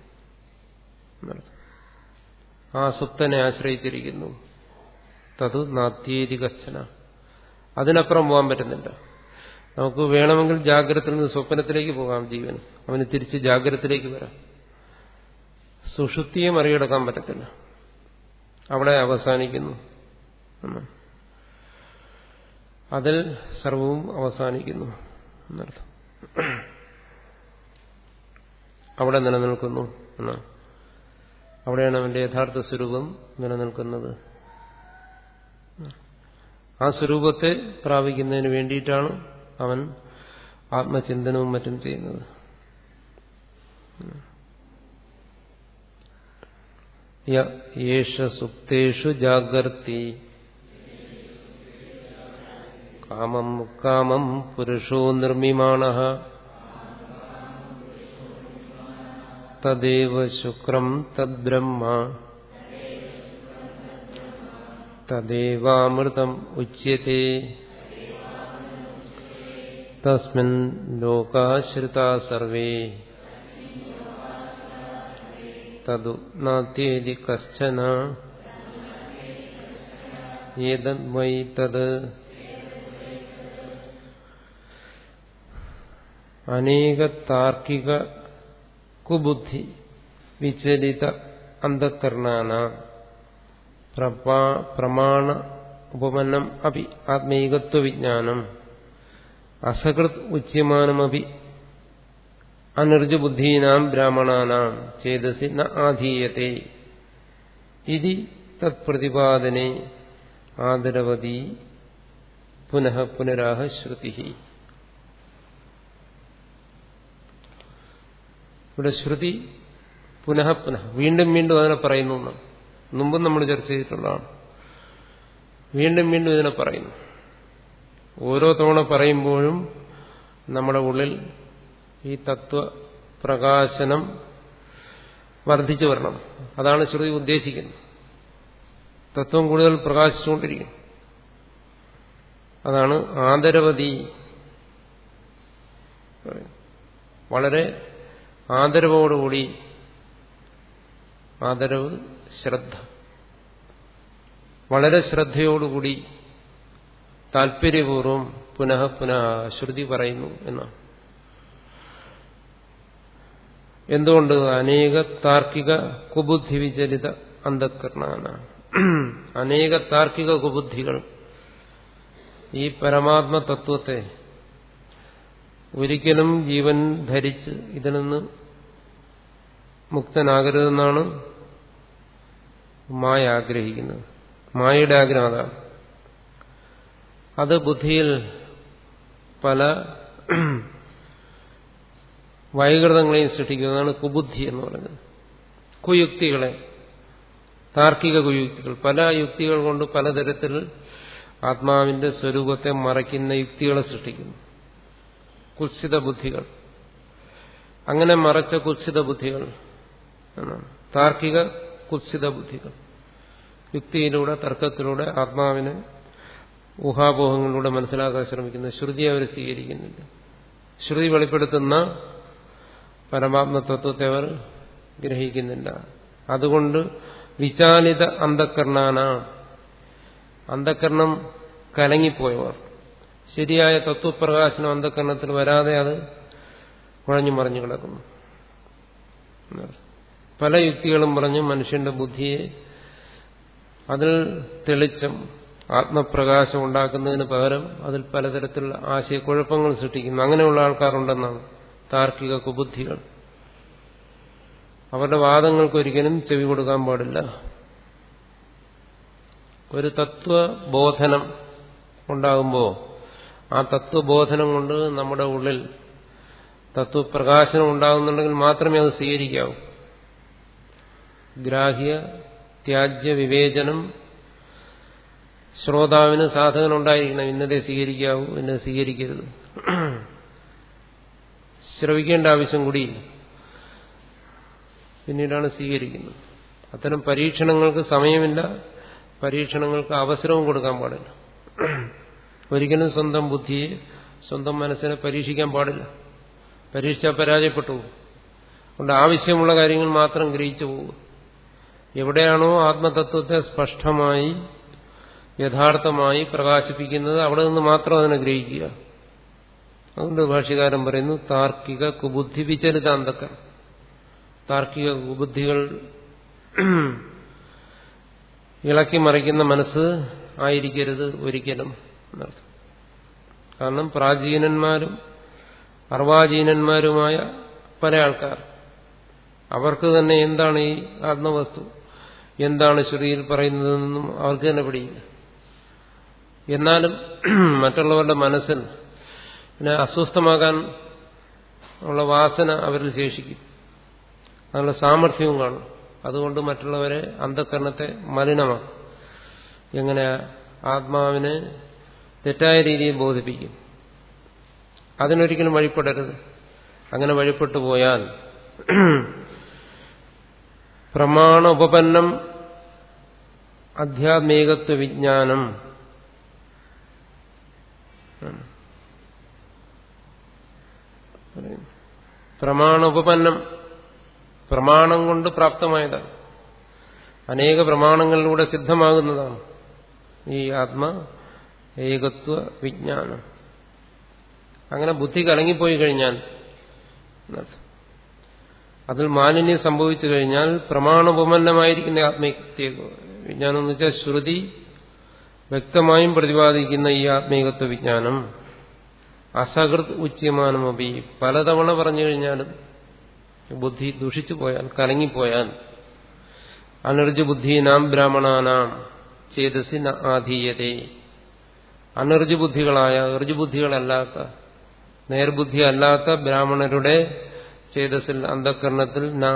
ആ സുപ്തനെ ആശ്രയിച്ചിരിക്കുന്നു. തത് നാത്യേതി കശ്ചന. അതിനപ്പുറം പോകാൻ പറ്റുന്നില്ല. നമുക്ക് വേണമെങ്കിൽ ജാഗ്രതത്തിൽ നിന്ന് സ്വപ്നത്തിലേക്ക് പോകാം ജീവൻ. അവന് തിരിച്ച് ജാഗ്രതത്തിലേക്ക് വരാം. സുഷുപ്തിയെ മറികടക്കാൻ പറ്റത്തില്ല. അവിടെ അവസാനിക്കുന്നു. അതിൽ സർവവും അവസാനിക്കുന്നു എന്നർത്ഥം. അവിടെ നിലനിൽക്കുന്നു എന്നാണ് അവിടെയാണ് അവന്റെ യഥാർത്ഥ സ്വരൂപം നിലനിൽക്കുന്നത്. ആ സ്വരൂപത്തെ പ്രാപിക്കുന്നതിന് വേണ്ടിയിട്ടാണ് അവൻ ആത്മചിന്തനവും മറ്റും ചെയ്യുന്നത്. യേഷ സുപ്തേഷു ജാഗർത്തി. കാമം കാമം പുരുഷോ നിർമ്മിമാണ. തദേവ ശുക്രം തദ്ബ്രഹ്മ. തദേവാമൃതം ഉച്യത്തെ തസ്മിൻ ലോകാശ്രിതാ സർവേ. തതു നാത്യേതി കശ്ചന ഏതദ്വൈ തത് അനേക താർക്കിക കുബുദ്ധി വിചലിത അന്ധകരണാന പ്രമാണ ഉപമനം അപി ആത്മീകത്വ വിജ്ഞാനം അസകൃത് ഉച്യമാനമപി അനിർജുബുദ്ധീനാം ബ്രാഹ്മണാനാം ചേതസി ന ആധീയത്തെ. ഇതി തത്പ്രതിപാദനെ ആദരവതി പുനഃ പുനരാഹ ശ്രുതി ഇവിടെ ശ്രുതി പുനഃ പുനഃ വീണ്ടും വീണ്ടും അതിനെ പറയുന്നു മുമ്പും നമ്മൾ ചർച്ച ചെയ്തിട്ടുള്ളതാണ്. വീണ്ടും വീണ്ടും ഇതിനെ പറയുന്നു. ഓരോ തവണ പറയുമ്പോഴും നമ്മുടെ ഉള്ളിൽ ഈ തത്വപ്രകാശനം വർദ്ധിച്ചു വരണം. അതാണ് ശ്രുതി ഉദ്ദേശിക്കുന്നത്. തത്വം കൂടുതൽ പ്രകാശിച്ചുകൊണ്ടിരിക്കും. അതാണ് ആദരവതി വളരെ ആദരവോടുകൂടി ആദരവ് ശ്രദ്ധ. വളരെ ശ്രദ്ധയോടുകൂടി താല്പര്യപൂർവം പുനഃ പുനഃ ശ്രുതി പറയുന്നു എന്നാണ്. എന്തുകൊണ്ട് അനേക താർക്കിക കുബുദ്ധി വിചലിത അന്ധക്കരണാണ് അനേക താർക്കിക കുബുദ്ധികൾ ഈ പരമാത്മ തത്വത്തെ ഒരിക്കലും ജീവൻ ധരിച്ച് ഇതിൽ നിന്ന് മുക്തനാകരുതെന്നാണ് മായ ആഗ്രഹിക്കുന്നത്. മായയുടെ ആഗ്രഹം അതാണ് അത് ബുദ്ധിയിൽ പല വൈകൃതങ്ങളെയും സൃഷ്ടിക്കുന്നതാണ് കുബുദ്ധി എന്ന് പറയുന്നത്. കുയുക്തികളെ താർക്കിക കുയുക്തികൾ. പല യുക്തികൾ കൊണ്ട് പലതരത്തിൽ ആത്മാവിന്റെ സ്വരൂപത്തെ മറയ്ക്കുന്ന യുക്തികളെ സൃഷ്ടിക്കുന്നു. കുത്സിത ബുദ്ധികൾ. അങ്ങനെ മറച്ച കുത്സിത ബുദ്ധികൾ താർക്കിക കുത്സിത ബുദ്ധികൾ. യുക്തിയിലൂടെ തർക്കത്തിലൂടെ ആത്മാവിനെ ഊഹാപോഹങ്ങളിലൂടെ മനസ്സിലാക്കാൻ ശ്രമിക്കുന്ന ശ്രുതി അവർ സ്വീകരിക്കുന്നില്ല. ശ്രുതി വെളിപ്പെടുത്തുന്ന പരമാത്മ തത്വത്തെ അവർ ഗ്രഹിക്കുന്നില്ല. അതുകൊണ്ട് വിചാലിത അന്ധക്കരണാന അന്ധക്കരണം കലങ്ങിപ്പോയവർ. ശരിയായ തത്വപ്രകാശനം അന്ധക്കരണത്തിൽ വരാതെ അത് കുഴഞ്ഞു മറിഞ്ഞു കിടക്കുന്നു. പല യുക്തികളും പറഞ്ഞ് മനുഷ്യന്റെ ബുദ്ധിയെ അതിൽ തെളിച്ചം ആത്മപ്രകാശം ഉണ്ടാക്കുന്നതിന് പകരം അതിൽ പലതരത്തിലുള്ള ആശയക്കുഴപ്പങ്ങൾ സൃഷ്ടിക്കുന്നു. അങ്ങനെയുള്ള ആൾക്കാരുണ്ടെന്നാണ്. താർക്കിക കുബുദ്ധികൾ. അവരുടെ വാദങ്ങൾക്ക് ഒരിക്കലും ചെവി കൊടുക്കാൻ പാടില്ല. ഒരു തത്വബോധനം ഉണ്ടാകുമ്പോൾ ആ തത്വബോധനം കൊണ്ട് നമ്മുടെ ഉള്ളിൽ തത്വപ്രകാശനം ഉണ്ടാകുന്നുണ്ടെങ്കിൽ മാത്രമേ അത് സ്വീകരിക്കാവൂ. ഗ്രാഹ്യ ത്യാജ്യ വിവേചനം ശ്രോതാവിന് സാധകനുണ്ടായിരിക്കണം. ഇന്നതേ സ്വീകരിക്കാവൂ ഇന്നത് സ്വീകരിക്കരുത്. ശ്രവിക്കേണ്ട ആവശ്യം കൂടിയില്ല പിന്നീടാണ് സ്വീകരിക്കുന്നത്. അത്തരം പരീക്ഷണങ്ങൾക്ക് സമയമില്ല. പരീക്ഷണങ്ങൾക്ക് അവസരവും കൊടുക്കാൻ പാടില്ല. ഒരിക്കലും സ്വന്തം ബുദ്ധിയെ സ്വന്തം മനസ്സിനെ പരീക്ഷിക്കാൻ പാടില്ല. പരീക്ഷിച്ചാൽ പരാജയപ്പെട്ടു അതുകൊണ്ട് ആവശ്യമുള്ള കാര്യങ്ങൾ മാത്രം ഗ്രഹിച്ചു പോകും. എവിടെയാണോ ആത്മതത്വത്തെ സ്പഷ്ടമായി യഥാർത്ഥമായി പ്രകാശിപ്പിക്കുന്നത് അവിടെ നിന്ന് മാത്രം അതിനെ ഗ്രഹിക്കുക. അതുകൊണ്ട് ഭാഷ്യകാരൻ പറയുന്നു താർക്കിക കുബുദ്ധി വിചരിതാന്തക്ക. താർക്കിക കുബുദ്ധികൾ ഇളക്കി മറിക്കുന്ന മനസ്സ് ആയിരിക്കരുത് ഒരിക്കലും എന്നർത്ഥം. കാരണം പ്രാചീനന്മാരും അർവാചീനന്മാരുമായ പല ആൾക്കാർ അവർക്ക് തന്നെ എന്താണ് ഈ ആത്മവസ്തു? എന്താണ് ശ്രുതിയിൽ പറയുന്നതെന്നും അവർക്ക് തന്നെ പിടിയില്ല. എന്നാലും മറ്റുള്ളവരുടെ മനസ്സിൽ പിന്നെ അസ്വസ്ഥമാകാൻ ഉള്ള വാസന അവരിൽ ശേഷിക്കും. അതിനുള്ള സാമർഥ്യവും കാണും. അതുകൊണ്ട് മറ്റുള്ളവരെ അന്ധകരണത്തെ മലിനമാക്കും. എങ്ങനെ ആത്മാവിനെ തെറ്റായ രീതിയിൽ ബോധിപ്പിക്കും. അതിനൊരിക്കലും വഴിപ്പെടരുത്. അങ്ങനെ വഴിപ്പെട്ടു പോയാൽ പ്രമാണ ഉപപന്നം അധ്യാത്മികത്വ വിജ്ഞാനം പ്രമാണ ഉപപന്നം. പ്രമാണം കൊണ്ട് പ്രാപ്തമായതാണ്. അനേക പ്രമാണങ്ങളിലൂടെ സിദ്ധമാകുന്നതാണ്. ഈ ആത്മ ഏകത്വ വിജ്ഞാനം. അങ്ങനെ ബുദ്ധി കലങ്ങിപ്പോയി കഴിഞ്ഞാൽ അതിൽ മാലിന്യം സംഭവിച്ചു കഴിഞ്ഞാൽ പ്രമാണോപമന്നമായിരിക്കുന്ന ആത്മീയ വിജ്ഞാനം എന്ന് വെച്ചാൽ ശ്രുതി വ്യക്തമായും പ്രതിപാദിക്കുന്ന ഈ ആത്മീകത്വ വിജ്ഞാനം. അസകൃത് ഉച്യമാനമപി പലതവണ പറഞ്ഞു കഴിഞ്ഞാലും ബുദ്ധി ദുഷിച്ചു പോയാൽ കലങ്ങിപ്പോയാൽ അനർജ ബുദ്ധീനാം ബ്രാഹ്മണാനാം ചേതസി ന ആധീയതേ. അനർജ ബുദ്ധികളായ ഋജുബുദ്ധികളല്ലാത്ത നേർബുദ്ധി അല്ലാത്ത ബ്രാഹ്മണരുടെ ചേതസിൽ അന്ധകരണത്തിൽ ന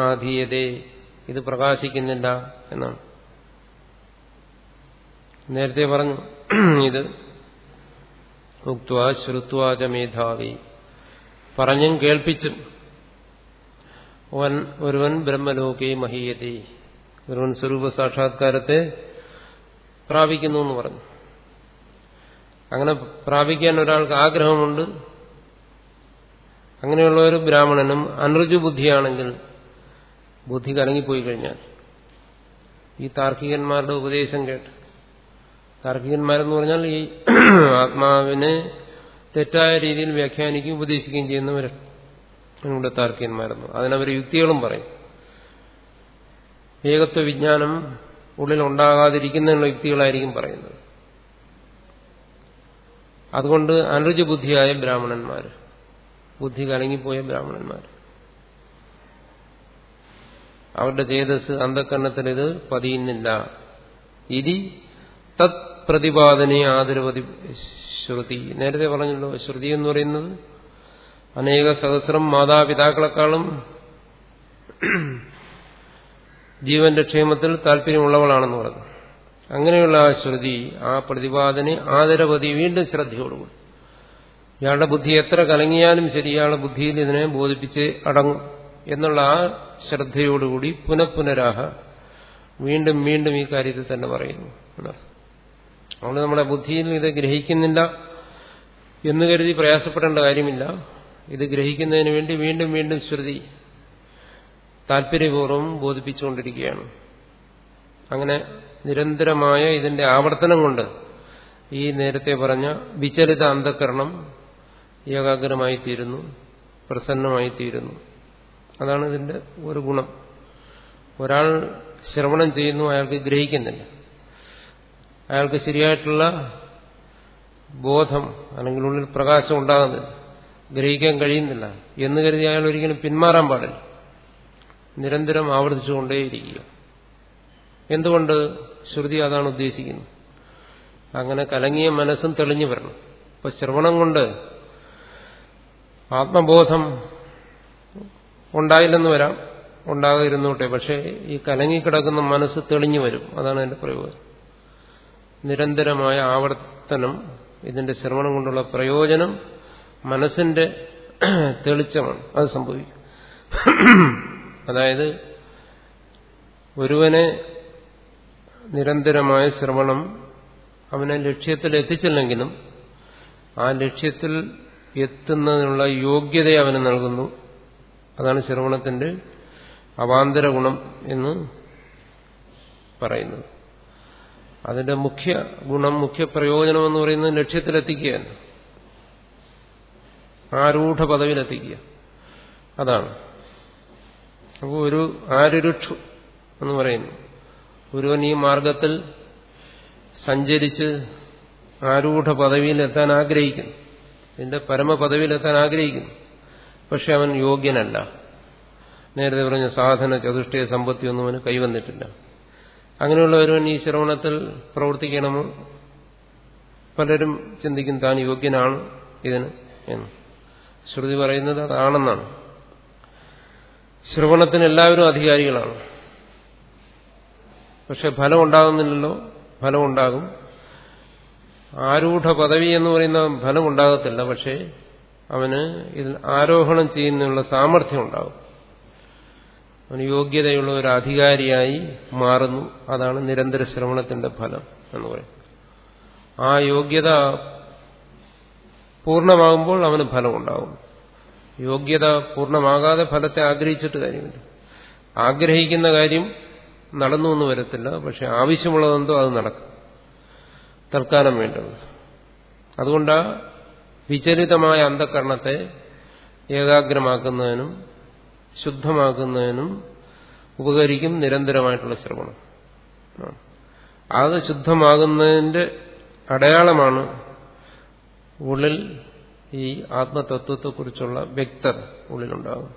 ഇത് പ്രകാശിക്കുന്നില്ല എന്നാണ്. നേരത്തെ പറഞ്ഞു ഇത് ഉക്വ ശ്രുത്വാച മേധാവി. പറഞ്ഞും കേൾപ്പിച്ചും. ഒരുവൻ ബ്രഹ്മലോകെ മഹീയതി. ഒരുവൻ സ്വരൂപ സാക്ഷാത്കാരത്തെ പ്രാപിക്കുന്നു എന്ന് പറഞ്ഞു. അങ്ങനെ പ്രാപിക്കാൻ ഒരാൾക്ക് ആഗ്രഹമുണ്ട്. അങ്ങനെയുള്ള ഒരു ബ്രാഹ്മണനും അനൃജു ബുദ്ധിയാണെങ്കിൽ ബുദ്ധി കലങ്ങിപ്പോയി കഴിഞ്ഞാൽ ഈ താർക്കികന്മാരുടെ ഉപദേശം കേട്ട് താർക്കികന്മാരെന്ന് പറഞ്ഞാൽ ഈ ആത്മാവിനെ തെറ്റായ രീതിയിൽ വ്യാഖ്യാനിക്കുകയും ഉപദേശിക്കുകയും ചെയ്യുന്നവർ നമ്മുടെ താർക്കികന്മാരെന്ന്. അതിനവർ യുക്തികളും പറയും. ഏകത്വ വിജ്ഞാനം ഉള്ളിൽ ഉണ്ടാകാതിരിക്കുന്നതിനുള്ള യുക്തികളായിരിക്കും പറയുന്നത്. അതുകൊണ്ട് അനുജ ബുദ്ധിയായ ബ്രാഹ്മണന്മാർ ബുദ്ധി കലങ്ങിപ്പോയ ബ്രാഹ്മണന്മാർ അവരുടെ ചേതസ് അന്ധക്കരണത്തിൽ ഇത് പതിയുന്നില്ല. ഇതി തത് പ്രതിപാദനെ ആദരവതി ശ്രുതി. നേരത്തെ പറഞ്ഞല്ലോ ശ്രുതി എന്ന് പറയുന്നത് അനേക സഹസ്രം മാതാപിതാക്കളെക്കാളും ജീവന്റെ ക്ഷേമത്തിൽ താല്പര്യമുള്ളവളാണെന്ന് പറഞ്ഞു. അങ്ങനെയുള്ള ആ ശ്രുതി ആ പ്രതിപാദനെ ആദരവതി വീണ്ടും ശ്രദ്ധയോടുകൂടി. ഇയാളുടെ ബുദ്ധി എത്ര കലങ്ങിയാലും ശരി ഇയാളുടെ ബുദ്ധിയിൽ ഇതിനെ ബോധിപ്പിച്ച് അടങ്ങും എന്നുള്ള ആ ശ്രദ്ധയോടുകൂടി പുനഃപുനരാഹ വീണ്ടും വീണ്ടും ഈ കാര്യത്തിൽ തന്നെ പറയുന്നു. അതുകൊണ്ട് നമ്മുടെ ബുദ്ധിയിൽ ഇത് ഗ്രഹിക്കുന്നില്ല എന്ന് കരുതി പ്രയാസപ്പെടേണ്ട കാര്യമില്ല. ഇത് ഗ്രഹിക്കുന്നതിന് വേണ്ടി വീണ്ടും വീണ്ടും ശ്രുതി താല്പര്യപൂർവം ബോധിപ്പിച്ചുകൊണ്ടിരിക്കുകയാണ്. അങ്ങനെ നിരന്തരമായ ഇതിന്റെ ആവർത്തനം കൊണ്ട് ഈ നേരത്തെ പറഞ്ഞ വിചലിത അന്ധകരണം ഏകാഗ്രമായി തീരുന്നു പ്രസന്നമായി തീരുന്നു അതാണ് ഇതിന്റെ ഒരു ഗുണം. ഒരാൾ ശ്രവണം ചെയ്യുന്നു അയാൾക്ക് ഗ്രഹിക്കുന്നില്ല. അയാൾക്ക് ശരിയായിട്ടുള്ള ബോധം അല്ലെങ്കിൽ ഉള്ളിൽ പ്രകാശം ഉണ്ടാകുന്നില്ല ഗ്രഹിക്കാൻ കഴിയുന്നില്ല എന്ന് കരുതി അയാൾ ഒരിക്കലും പിന്മാറാൻ പാടില്ല. നിരന്തരം ആവർത്തിച്ചുകൊണ്ടേയിരിക്കുക. എന്തുകൊണ്ട് ശ്രുതി അതാണ് ഉദ്ദേശിക്കുന്നത്? അങ്ങനെ കലങ്ങിയ മനസ്സും തെളിഞ്ഞു വരണം. ഇപ്പൊ ശ്രവണം കൊണ്ട് ആത്മബോധം ഉണ്ടായില്ലെന്ന് വരാം. ഉണ്ടാകാതിരുന്നോട്ടെ. പക്ഷേ ഈ കലങ്ങിക്കിടക്കുന്ന മനസ്സ് തെളിഞ്ഞു വരും. അതാണ് എന്റെ പ്രയോജനം നിരന്തരമായ ആവർത്തനം ഇതിന്റെ ശ്രവണം കൊണ്ടുള്ള പ്രയോജനം മനസ്സിന്റെ തെളിച്ചമാണ്. അത് സംഭവിക്കും. അതായത് ഒരുവനെ നിരന്തരമായ ശ്രവണം അവനെ ലക്ഷ്യത്തിൽ എത്തിച്ചില്ലെങ്കിലും ആ ലക്ഷ്യത്തിൽ എത്തുന്നതിനുള്ള യോഗ്യത അവന് നൽകുന്നു. അതാണ് ശ്രവണത്തിന്റെ അവാന്തര ഗുണം എന്ന് പറയുന്നത്. അതിന്റെ മുഖ്യ ഗുണം മുഖ്യ പ്രയോജനം എന്ന് പറയുന്നത് ലക്ഷ്യത്തിലെത്തിക്കുകയാണ്. ആരൂഢ പദവിയിലെത്തിക്കുക അതാണ്. അപ്പോൾ ഒരു ആരുരുക്ഷു എന്ന് പറയുന്നു. ഒരുവൻ ഈ മാർഗത്തിൽ സഞ്ചരിച്ച് ആരൂഢ പദവിയിലെത്താൻ ആഗ്രഹിക്കുന്നു. ഇതിന്റെ പരമപദവിയിലെത്താൻ ആഗ്രഹിക്കുന്നു. പക്ഷെ അവൻ യോഗ്യനല്ല. നേരത്തെ പറഞ്ഞ സാധന ചതുഷ്ടയ സമ്പത്തിയൊന്നും അവന് കൈവന്നിട്ടില്ല. അങ്ങനെയുള്ള ഒരുവൻ ഈ ശ്രവണത്തിൽ പ്രവർത്തിക്കണമോ? പലരും ചിന്തിക്കും താൻ യോഗ്യനാണ് ഇതിന് എന്ന്. ശ്രുതി പറയുന്നത് അതാണെന്നാണ്. ശ്രവണത്തിന് എല്ലാവരും അധികാരികളാണ്. പക്ഷെ ഫലം ഉണ്ടാകുന്നില്ലല്ലോ? ഫലം ഉണ്ടാകും. ആരൂഢ പദവി എന്ന് പറയുന്ന ഫലം ഉണ്ടാകത്തില്ല. പക്ഷേ അവന് ഇതിൽ ആരോഹണം ചെയ്യുന്നതിനുള്ള സാമർഥ്യം ഉണ്ടാകും. അവന് യോഗ്യതയുള്ള ഒരു അധികാരിയായി മാറുന്നു. അതാണ് നിരന്തര ശ്രവണത്തിന്റെ ഫലം എന്ന് പറയും ആ യോഗ്യത പൂർണമാകുമ്പോൾ അവന് ഫലം ഉണ്ടാകും യോഗ്യത പൂർണമാകാതെ ഫലത്തെ ആഗ്രഹിച്ചിട്ട് കാര്യമില്ല. ആഗ്രഹിക്കുന്ന കാര്യം നടന്നു എന്ന് വരത്തില്ല. പക്ഷെ ആവശ്യമുള്ളതെന്തോ അത് നടക്കും. തൽക്കാലം വേണ്ടത് അതുകൊണ്ടാ വിചലിതമായ അന്ധകരണത്തെ ഏകാഗ്രമാക്കുന്നതിനും ശുദ്ധമാക്കുന്നതിനും ഉപകരിക്കും നിരന്തരമായിട്ടുള്ള ശ്രവണം. അത് ശുദ്ധമാകുന്നതിന്റെ അടയാളമാണ് ഉള്ളിൽ ഈ ആത്മതത്വത്തെക്കുറിച്ചുള്ള വ്യക്തത ഉള്ളിലുണ്ടാകും.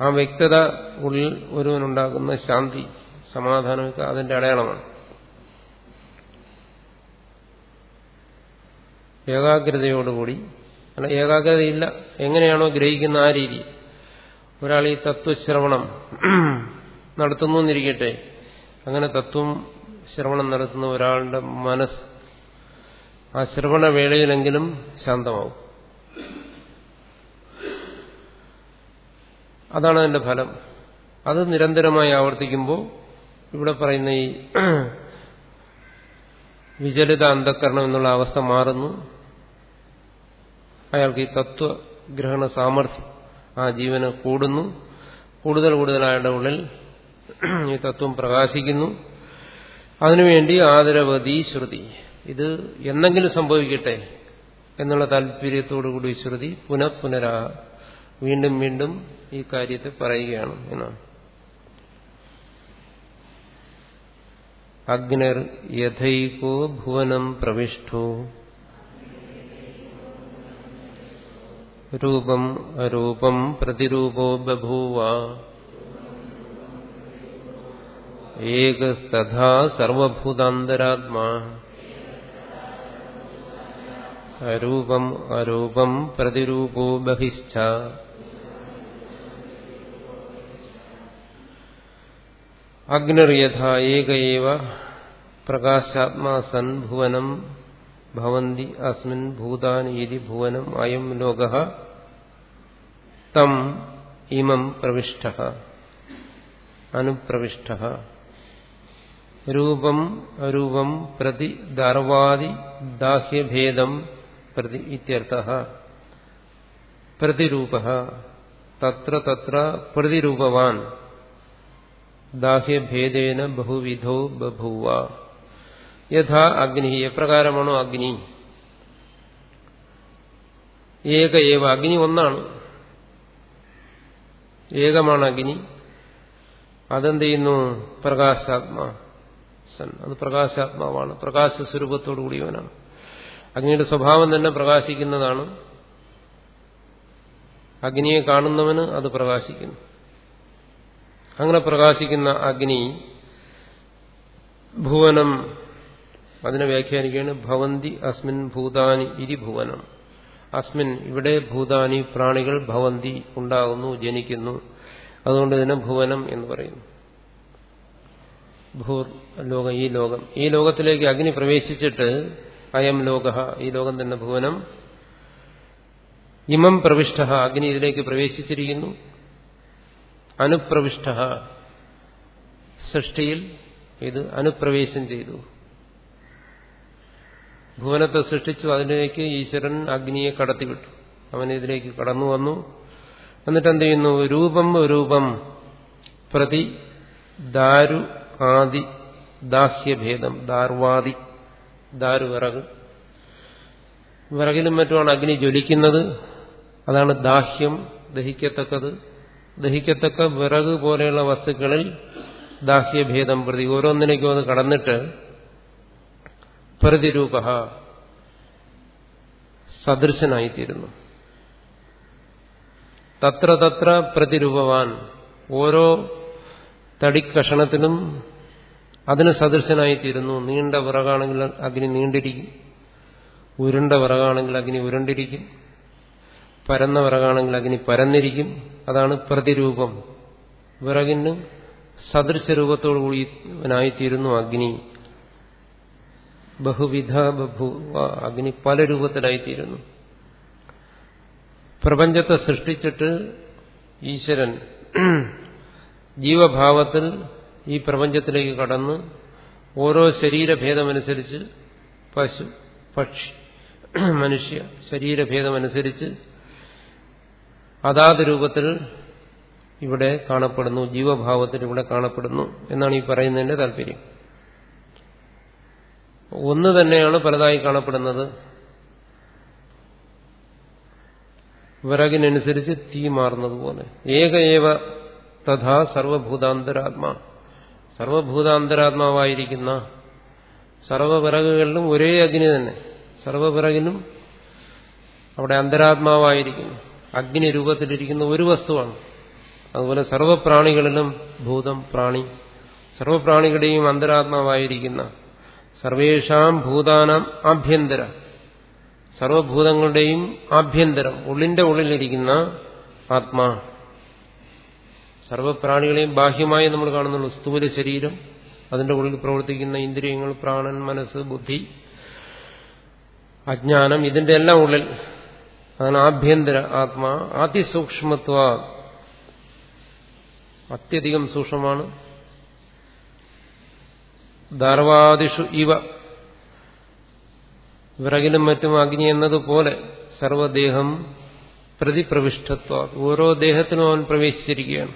ആ വ്യക്തത ഉള്ളിൽ ഒരുവനുണ്ടാകുന്ന ശാന്തി സമാധാനമൊക്കെ അതിന്റെ അടയാളമാണ്. ഏകാഗ്രതയോടുകൂടി അല്ല ഏകാഗ്രതയില്ല എങ്ങനെയാണോ ഗ്രഹിക്കുന്ന ആ രീതി. ഒരാൾ ഈ തത്വശ്രവണം നടത്തുന്നു എന്നിരിക്കട്ടെ അങ്ങനെ തത്വം ശ്രവണം നടത്തുന്ന ഒരാളുടെ മനസ്സ് ആ ശ്രവണ വേളയിലെങ്കിലും ശാന്തമാവും. അതാണ് അതിന്റെ ഫലം. അത് നിരന്തരമായി ആവർത്തിക്കുമ്പോൾ ഇവിടെ പറയുന്ന ഈ വിചലിത അന്ധക്കരണം എന്നുള്ള അവസ്ഥ മാറുന്നു. അയാൾക്ക് ഈ തത്വഗ്രഹണ സാമർഥ്യം ആ ജീവന് കൂടുന്നു. കൂടുതൽ കൂടുതൽ ഉള്ളിൽ ഈ തത്വം പ്രകാശിക്കുന്നു. അതിനുവേണ്ടി ആദരവതി ശ്രുതി. ഇത് എന്തെങ്കിലും സംഭവിക്കട്ടെ എന്നുള്ള താല്പര്യത്തോടുകൂടി ശ്രുതി പുനഃപുനരാ വീണ്ടും വീണ്ടും ഈ കാര്യത്തെ പറയുകയാണ് എന്നാണ്. അഗ്നിർ യഥൈകോ ഭുവനം പ്രവിഷ്ടോ രൂപം അരൂപം പ്രതിരൂപോ ബഭൂവ. ഏകസ്തഥാ സർവഭൂതാന്തരാത്മാ. അരൂപം അരൂപം പ്രതിരൂപോ ബഹിശ്ച. അഗ്നിർയഥ ഏകയേവ പ്രകാശാത്മാ സൻ ഭുവനം ഭവന്തി അസ്മിൻ ഭൂതാനി ഇതി ഭുവനം അയം ലോക തം ഇമം പ്രവിഷ്ട അനുപ്രവിഷ്ട രൂപം അരൂപം പ്രതി ദർവാദി ദാഹ്യഭേദം പ്രതി ഇത്യർത്ഥ പ്രതിരൂപ തത്ര തത്ര പ്രതിരൂപവാൻ ദാഹ്യഭേദേന ബഹുവിധോ ബഭൂവ യഥാ അഗ്നി എപ്രകാരമാണോ അഗ്നി? ഏക ഏവ അഗ്നി ഒന്നാണ്. ഏകമാണ് അഗ്നി. അതെന്ത് ചെയ്യുന്നു? പ്രകാശാത്മാ സൻ. അത് പ്രകാശാത്മാവാണ്. പ്രകാശ സ്വരൂപത്തോടു കൂടിയവനാണ്. അഗ്നിയുടെ സ്വഭാവം തന്നെ പ്രകാശിക്കുന്നതാണ്. അഗ്നിയെ കാണുന്നവന് അത് പ്രകാശിക്കുന്നു. അങ്ങനെ പ്രകാശിക്കുന്ന അഗ്നി ഭുവനം അതിനെ വ്യാഖ്യാനിക്കുകയാണ് ഭവന്തി അസ്മിൻ ഭൂതാനി ഇരി ഭുവനം. അസ്മിൻ ഇവിടെ ഭൂതാനി പ്രാണികൾ ഭവന്തി ഉണ്ടാകുന്നു ജനിക്കുന്നു. അതുകൊണ്ട് ഇതിനെ ഭുവനം എന്ന് പറയുന്നു. ഭൂർ ലോകം ഈ ലോകം. ഈ ലോകത്തിലേക്ക് അഗ്നി പ്രവേശിച്ചിട്ട് അയം ലോക ഈ ലോകം തന്നെ ഭുവനം. ഇമം പ്രവിഷ്ട അഗ്നി ഇതിലേക്ക് പ്രവേശിച്ചിരിക്കുന്നു. അനുപ്രവിഷ്ട സൃഷ്ടിയിൽ ഇത് അനുപ്രവേശം ചെയ്തു. ഭുവനത്തെ സൃഷ്ടിച്ചു അതിലേക്ക് ഈശ്വരൻ അഗ്നിയെ കടത്തിവിട്ടു. അവൻ ഇതിലേക്ക് കടന്നു വന്നു. എന്നിട്ട് എന്ത് ചെയ്യുന്നു രൂപം രൂപം പ്രതി ദാരു ആദി ദാഹ്യഭേദം. ദാർവാദി. ദാരു വിറക്. വിറകിലും മറ്റുമാണ് അഗ്നി ജ്വലിക്കുന്നത്. അതാണ് ദാഹ്യം ദഹിക്കത്തക്കത്. ദഹിക്കത്തക്ക വിറക് പോലെയുള്ള വസ്തുക്കളിൽ ദാഹ്യഭേദം പ്രതി. ഓരോന്നിലേക്കും അത് കടന്നിട്ട് പ്രതിരൂപ സദൃശനായിത്തീരുന്നു. തത്ര തത്ര പ്രതിരൂപവാൻ ഓരോ തടിക്കഷണത്തിനും അതിന് സദൃശനായിത്തീരുന്നു. നീണ്ട വിറകാണെങ്കിൽ അഗ്നി നീണ്ടിരിക്കും. ഉരുണ്ട വിറകാണെങ്കിൽ അഗ്നി ഉരുണ്ടിരിക്കും. പരന്ന വിറകാണെങ്കിൽ അഗ്നി പരന്നിരിക്കും. അതാണ് പ്രതിരൂപം. വിറകിന് സദൃശ രൂപത്തോടു കൂടിയവനായിത്തീരുന്നു അഗ്നി. ബഹുവിധ ബഭൂവ അഗ്നി പല രൂപത്തിലായിത്തീരുന്നു. പ്രപഞ്ചത്തെ സൃഷ്ടിച്ചിട്ട് ഈശ്വരൻ ജീവഭാവത്തിൽ ഈ പ്രപഞ്ചത്തിലേക്ക് കടന്ന് ഓരോ ശരീരഭേദമനുസരിച്ച് പശു പക്ഷി മനുഷ്യ ശരീരഭേദമനുസരിച്ച് അതാത് രൂപത്തിൽ ഇവിടെ കാണപ്പെടുന്നു ജീവഭാവത്തിൽ ഇവിടെ കാണപ്പെടുന്നു എന്നാണ് ഈ പറയുന്നതിന്റെ താല്പര്യം. ഒന്ന് തന്നെയാണ് പലതായി കാണപ്പെടുന്നത്. വിറകിനനുസരിച്ച് തീ മാറുന്നതുപോലെ. ഏക ഏവ തഥാ സർവഭൂതാന്തരാത്മാ. സർവഭൂതാന്തരാത്മാവായിരിക്കുന്ന സർവവിറകുകളിലും ഒരേ അഗ്നി തന്നെ. സർവവിറകിനും അവിടെ അന്തരാത്മാവായിരിക്കുന്നു. അഗ്നി രൂപത്തിലിരിക്കുന്ന ഒരു വസ്തുവാണ്. അതുപോലെ സർവപ്രാണികളിലും ഭൂതം പ്രാണി സർവപ്രാണികളുടെയും അന്തരാത്മാവായിരിക്കുന്ന സർവേഷാം ഭൂതാനാം ആഭ്യന്തര. സർവഭൂതങ്ങളുടെയും ആഭ്യന്തരം ഉള്ളിന്റെ ഉള്ളിലിരിക്കുന്ന ആത്മാ. സർവപ്രാണികളെയും ബാഹ്യമായി നമ്മൾ കാണുന്നുള്ളൂ. സ്ഥൂല ശരീരം അതിന്റെ ഉള്ളിൽ പ്രവർത്തിക്കുന്ന ഇന്ദ്രിയങ്ങൾ പ്രാണൻ മനസ്സ് ബുദ്ധി അജ്ഞാനം ഇതിന്റെ എല്ലാം ഉള്ളിൽ. അതാണ് ആഭ്യന്തര ആത്മാ. അതിസൂക്ഷ്മത്വ അത്യധികം സൂക്ഷ്മമാണ്. ദാർവാദിഷു ഇവ. വിറകിലും മറ്റും അഗ്നി എന്നതുപോലെ സർവദേഹം പ്രതിപ്രവിഷ്ടത്വ ഓരോ ദേഹത്തിനും അവൻ പ്രവേശിച്ചിരിക്കുകയാണ്.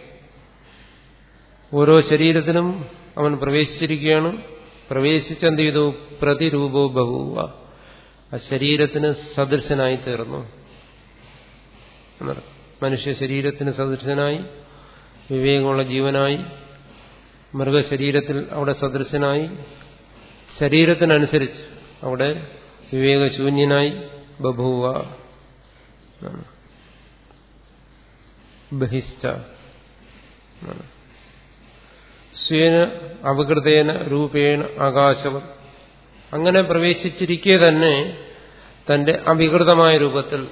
ഓരോ ശരീരത്തിനും അവൻ പ്രവേശിച്ചിരിക്കുകയാണ്. പ്രവേശിച്ചെന്ത് ചെയ്തു? പ്രതിരൂപോ ബഹുവ ആ ശരീരത്തിന് സദൃശനായി തീർന്നു. മനുഷ്യ ശരീരത്തിന് സദൃശനായി വിവേകമുള്ള ജീവനായി മൃഗശരീരത്തിൽ അവിടെ സദൃശനായി. ശരീരത്തിനനുസരിച്ച് അവിടെ വിവേകശൂന്യനായി ബഭൂവ. ബഹിഷ്ഠ. സ്വേന അപകൃതേന രൂപേണ ആകാശവും അങ്ങനെ പ്രവേശിച്ചിരിക്കെ തന്നെ തന്റെ അവികൃതമായ രൂപത്തിൽ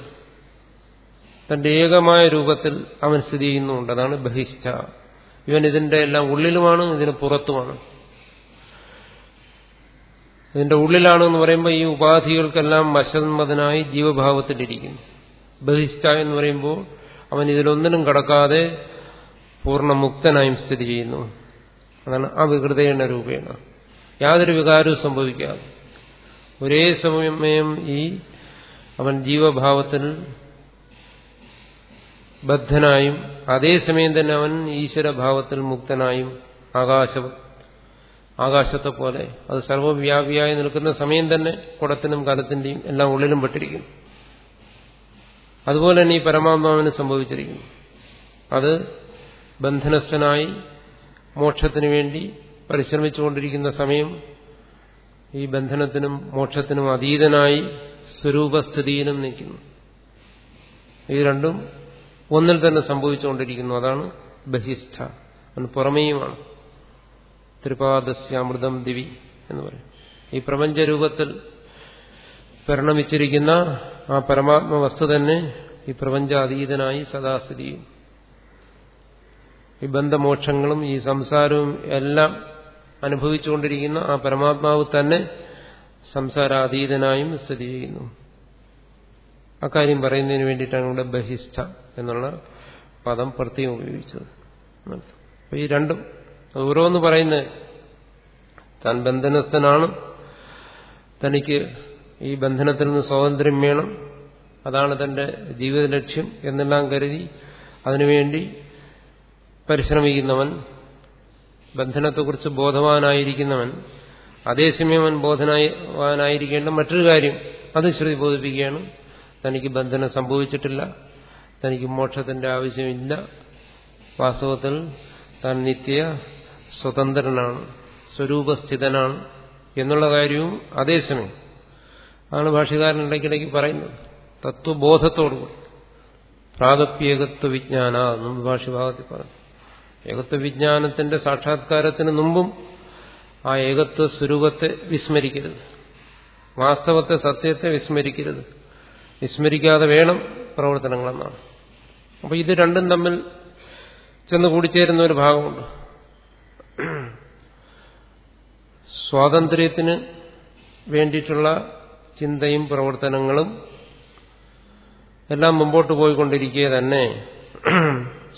തന്റെ ഏകമായ രൂപത്തിൽ അവൻ സ്ഥിതി ചെയ്യുന്നുണ്ട്. അതാണ് ബഹിഷ്ഠ. ഇവൻ ഇതിന്റെ എല്ലാം ഉള്ളിലുമാണ് ഇതിന് പുറത്തുമാണ്. ഇതിന്റെ ഉള്ളിലാണ് എന്ന് പറയുമ്പോൾ ഈ ഉപാധികൾക്കെല്ലാം വശന്മതനായി ജീവഭാവത്തിലിരിക്കുന്നു. ബഹിഷ്ഠ എന്ന് പറയുമ്പോൾ അവൻ ഇതിലൊന്നിനും കടക്കാതെ പൂർണമുക്തനായും സ്ഥിതി ചെയ്യുന്നു. അതാണ് ആ വികൃതയുടെ രൂപേണ. യാതൊരു വികാരവും സംഭവിക്കാതെ. ഒരേ സമയം ഈ അവൻ ജീവഭാവത്തിൽ ബദ്ധനായും അതേസമയം തന്നെ അവൻ ഈശ്വരഭാവത്തിൽ മുക്തനായും ആകാശ ആകാശത്തെ പോലെ അത് സർവവ്യാപിയായി നിൽക്കുന്ന സമയം തന്നെ കുടത്തിനും കലത്തിന്റെയും എല്ലാം ഉള്ളിലും പെട്ടിരിക്കുന്നു. അതുപോലെ തന്നെ ഈ പരമാത്മാവിന് സംഭവിച്ചിരിക്കുന്നു. അത് ബന്ധനസ്ഥനായി മോക്ഷത്തിനു വേണ്ടി പരിശ്രമിച്ചുകൊണ്ടിരിക്കുന്ന സമയം ഈ ബന്ധനത്തിനും മോക്ഷത്തിനും അതീതനായി സ്വരൂപസ്ഥിതിയിലും നിൽക്കുന്നു. ഇത് രണ്ടും ഒന്നിൽ തന്നെ സംഭവിച്ചുകൊണ്ടിരിക്കുന്നു. അതാണ് ബഹിഷ്ഠ. അവന് പുറമേയുമാണ്. ത്രിപാദസ്യാമൃതം ദിവി എന്ന് പറയും. ഈ പ്രപഞ്ചരൂപത്തിൽ പരിണമിച്ചിരിക്കുന്ന ആ പരമാത്മ വസ്തു തന്നെ ഈ പ്രപഞ്ചാതീതനായി സദാസ്ഥിതിയും ഈ ബന്ധമോക്ഷങ്ങളും ഈ സംസാരവും എല്ലാം അനുഭവിച്ചുകൊണ്ടിരിക്കുന്ന ആ പരമാത്മാവ് തന്നെ സംസാരാതീതനായും സ്ഥിതി ചെയ്യുന്നു. അക്കാര്യം പറയുന്നതിന് വേണ്ടിയിട്ടാണ് ഇവിടെ ബഹിഷ്ഠ. എന്നുള്ള പദം പ്രത്യേകം ഉപയോഗിച്ചത്. അപ്പൊ ഈ രണ്ടും ഓരോന്ന് പറയുന്നത് താൻ ബന്ധനസ്ഥനാണ്. തനിക്ക് ഈ ബന്ധനത്തിൽ നിന്ന് സ്വാതന്ത്ര്യം വേണം. അതാണ് തന്റെ ജീവിത ലക്ഷ്യം എന്നെല്ലാം കരുതി അതിനുവേണ്ടി പരിശ്രമിക്കുന്നവൻ ബന്ധനത്തെക്കുറിച്ച് ബോധവാനായിരിക്കുന്നവൻ അതേസമയം അവൻ ബോധവാനായിരിക്കേണ്ട മറ്റൊരു കാര്യം അത് ശ്രുതി ബോധിപ്പിക്കുകയാണ്. തനിക്ക് ബന്ധനം സംഭവിച്ചിട്ടില്ല. തനിക്ക് മോക്ഷത്തിന്റെ ആവശ്യമില്ല. വാസ്തവത്തിൽ താൻ നിത്യ സ്വതന്ത്രനാണ് സ്വരൂപസ്ഥിതനാണ് എന്നുള്ള കാര്യവും അതേസമയം ആണ് ഭാഷകാരൻ ഇടയ്ക്കിടയ്ക്ക് പറയുന്നത്. തത്വബോധത്തോടുകൂടി. പ്രാഗപ്യേകത്വ വിജ്ഞാന മുമ്പ് ഭാഷ്യഭാഗത്തിൽ പറഞ്ഞു. ഏകത്വ വിജ്ഞാനത്തിന്റെ സാക്ഷാത്കാരത്തിന് മുമ്പും ആ ഏകത്വ സ്വരൂപത്തെ വിസ്മരിക്കരുത്. വാസ്തവത്തെ സത്യത്തെ വിസ്മരിക്കരുത്. വിസ്മരിക്കാതെ വേണം പ്രവർത്തനങ്ങളെന്നാണ്. അപ്പൊ ഇത് രണ്ടും തമ്മിൽ ചെന്ന് കൂടിച്ചേരുന്ന ഒരു ഭാഗമുണ്ട്. സ്വാതന്ത്ര്യത്തിന് വേണ്ടിയിട്ടുള്ള ചിന്തയും പ്രവർത്തനങ്ങളും എല്ലാം മുമ്പോട്ട് പോയിക്കൊണ്ടിരിക്കുക തന്നെ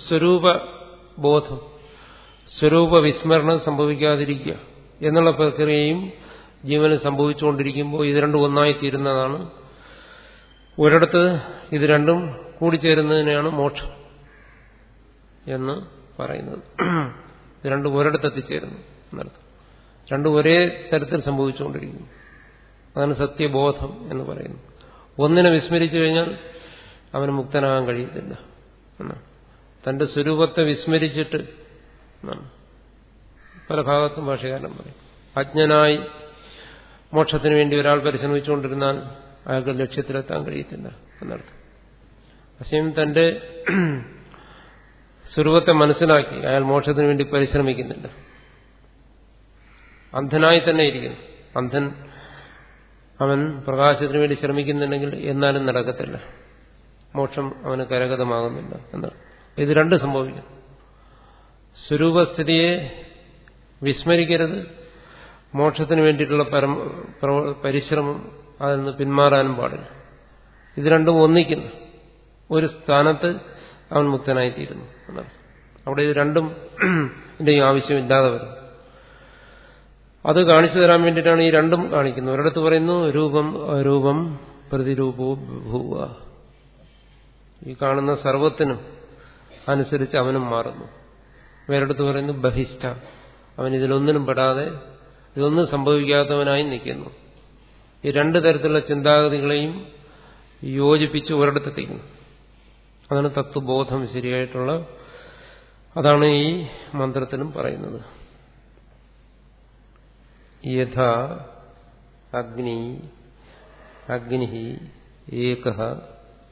സ്വരൂപ ബോധം സ്വരൂപ വിസ്മരണം സംഭവിക്കാതിരിക്കുക എന്നുള്ള പ്രക്രിയയും ജീവന് സംഭവിച്ചുകൊണ്ടിരിക്കുമ്പോൾ ഇത് രണ്ടും ഒന്നായി തീരുന്നതാണ് ഒരിടത്ത് ഇത് രണ്ടും കൂടിച്ചേരുന്നതിനെയാണ് മോക്ഷം എന്ന് പറയുന്നത്. ഇത് രണ്ടും ഒരിടത്ത് എത്തിച്ചേരുന്നു എന്നർത്ഥം. രണ്ടും ഒരേ തരത്തിൽ സംഭവിച്ചുകൊണ്ടിരിക്കുന്നു. അതാണ് സത്യബോധം എന്ന് പറയുന്നു ഒന്നിനെ വിസ്മരിച്ചു കഴിഞ്ഞാൽ അവന് മുക്തനാകാൻ കഴിയത്തില്ല തന്റെ സ്വരൂപത്തെ വിസ്മരിച്ചിട്ട് പല ഭാഗത്തും ഭാഷകാരൻ പറയും. അജ്ഞനായി മോക്ഷത്തിന് വേണ്ടി ഒരാൾ പരിശ്രമിച്ചുകൊണ്ടിരുന്നാൽ അയാൾക്ക് ലക്ഷ്യത്തിലെത്താൻ കഴിയത്തില്ല എന്നർത്ഥം. പക്ഷേയും തന്റെ സ്വരൂപത്തെ മനസ്സിലാക്കി. അയാൾ മോക്ഷത്തിന് വേണ്ടി പരിശ്രമിക്കുന്നുണ്ട്. അന്ധനായി തന്നെ ഇരിക്കുന്നു. അന്ധൻ അവൻ പ്രകാശത്തിന് വേണ്ടി ശ്രമിക്കുന്നുണ്ടെങ്കിൽ എന്നാലും നടക്കത്തില്ല. മോക്ഷം അവന് കരഗതമാകുന്നില്ല എന്നാണ് ഇത് രണ്ട് സംഭവിക്കും സ്വരൂപസ്ഥിതിയെ വിസ്മരിക്കരുത്. മോക്ഷത്തിന് വേണ്ടിയിട്ടുള്ള പരമ പരിശ്രമം അതിൽ നിന്ന് പിന്മാറാനും പാടില്ല. ഇത് രണ്ടും ഒന്നിക്കുന്നു. ഒരു സ്ഥാനത്ത് അവൻ മുക്തനായിത്തീരുന്നു. അവിടെ ഇത് രണ്ടും ആവശ്യമില്ലാതെ വരും. അത് കാണിച്ചു തരാൻ വേണ്ടിയിട്ടാണ് ഈ രണ്ടും കാണിക്കുന്നത്. ഒരിടത്ത് പറയുന്നു രൂപം അരൂപം പ്രതിരൂപവും ഭൂവ. ഈ കാണുന്ന സർവത്തിനും അനുസരിച്ച് അവനും മാറുന്നു. വേറെടുത്ത് പറയുന്നു ബഹിഷ്ഠ. അവൻ ഇതിലൊന്നിനും പെടാതെ ഇതൊന്നും സംഭവിക്കാത്തവനായി നിൽക്കുന്നു. ഈ രണ്ടു തരത്തിലുള്ള ചിന്താഗതികളെയും യോജിപ്പിച്ച് ഒരിടത്തെത്തിക്കുന്നു അതാണ് തത്വബോധം ശരിയായിട്ടുള്ള അതാണ് ഈ മന്ത്രത്തിനും പറയുന്നത്. യഥ അഗ്നി അഗ്നി ഏക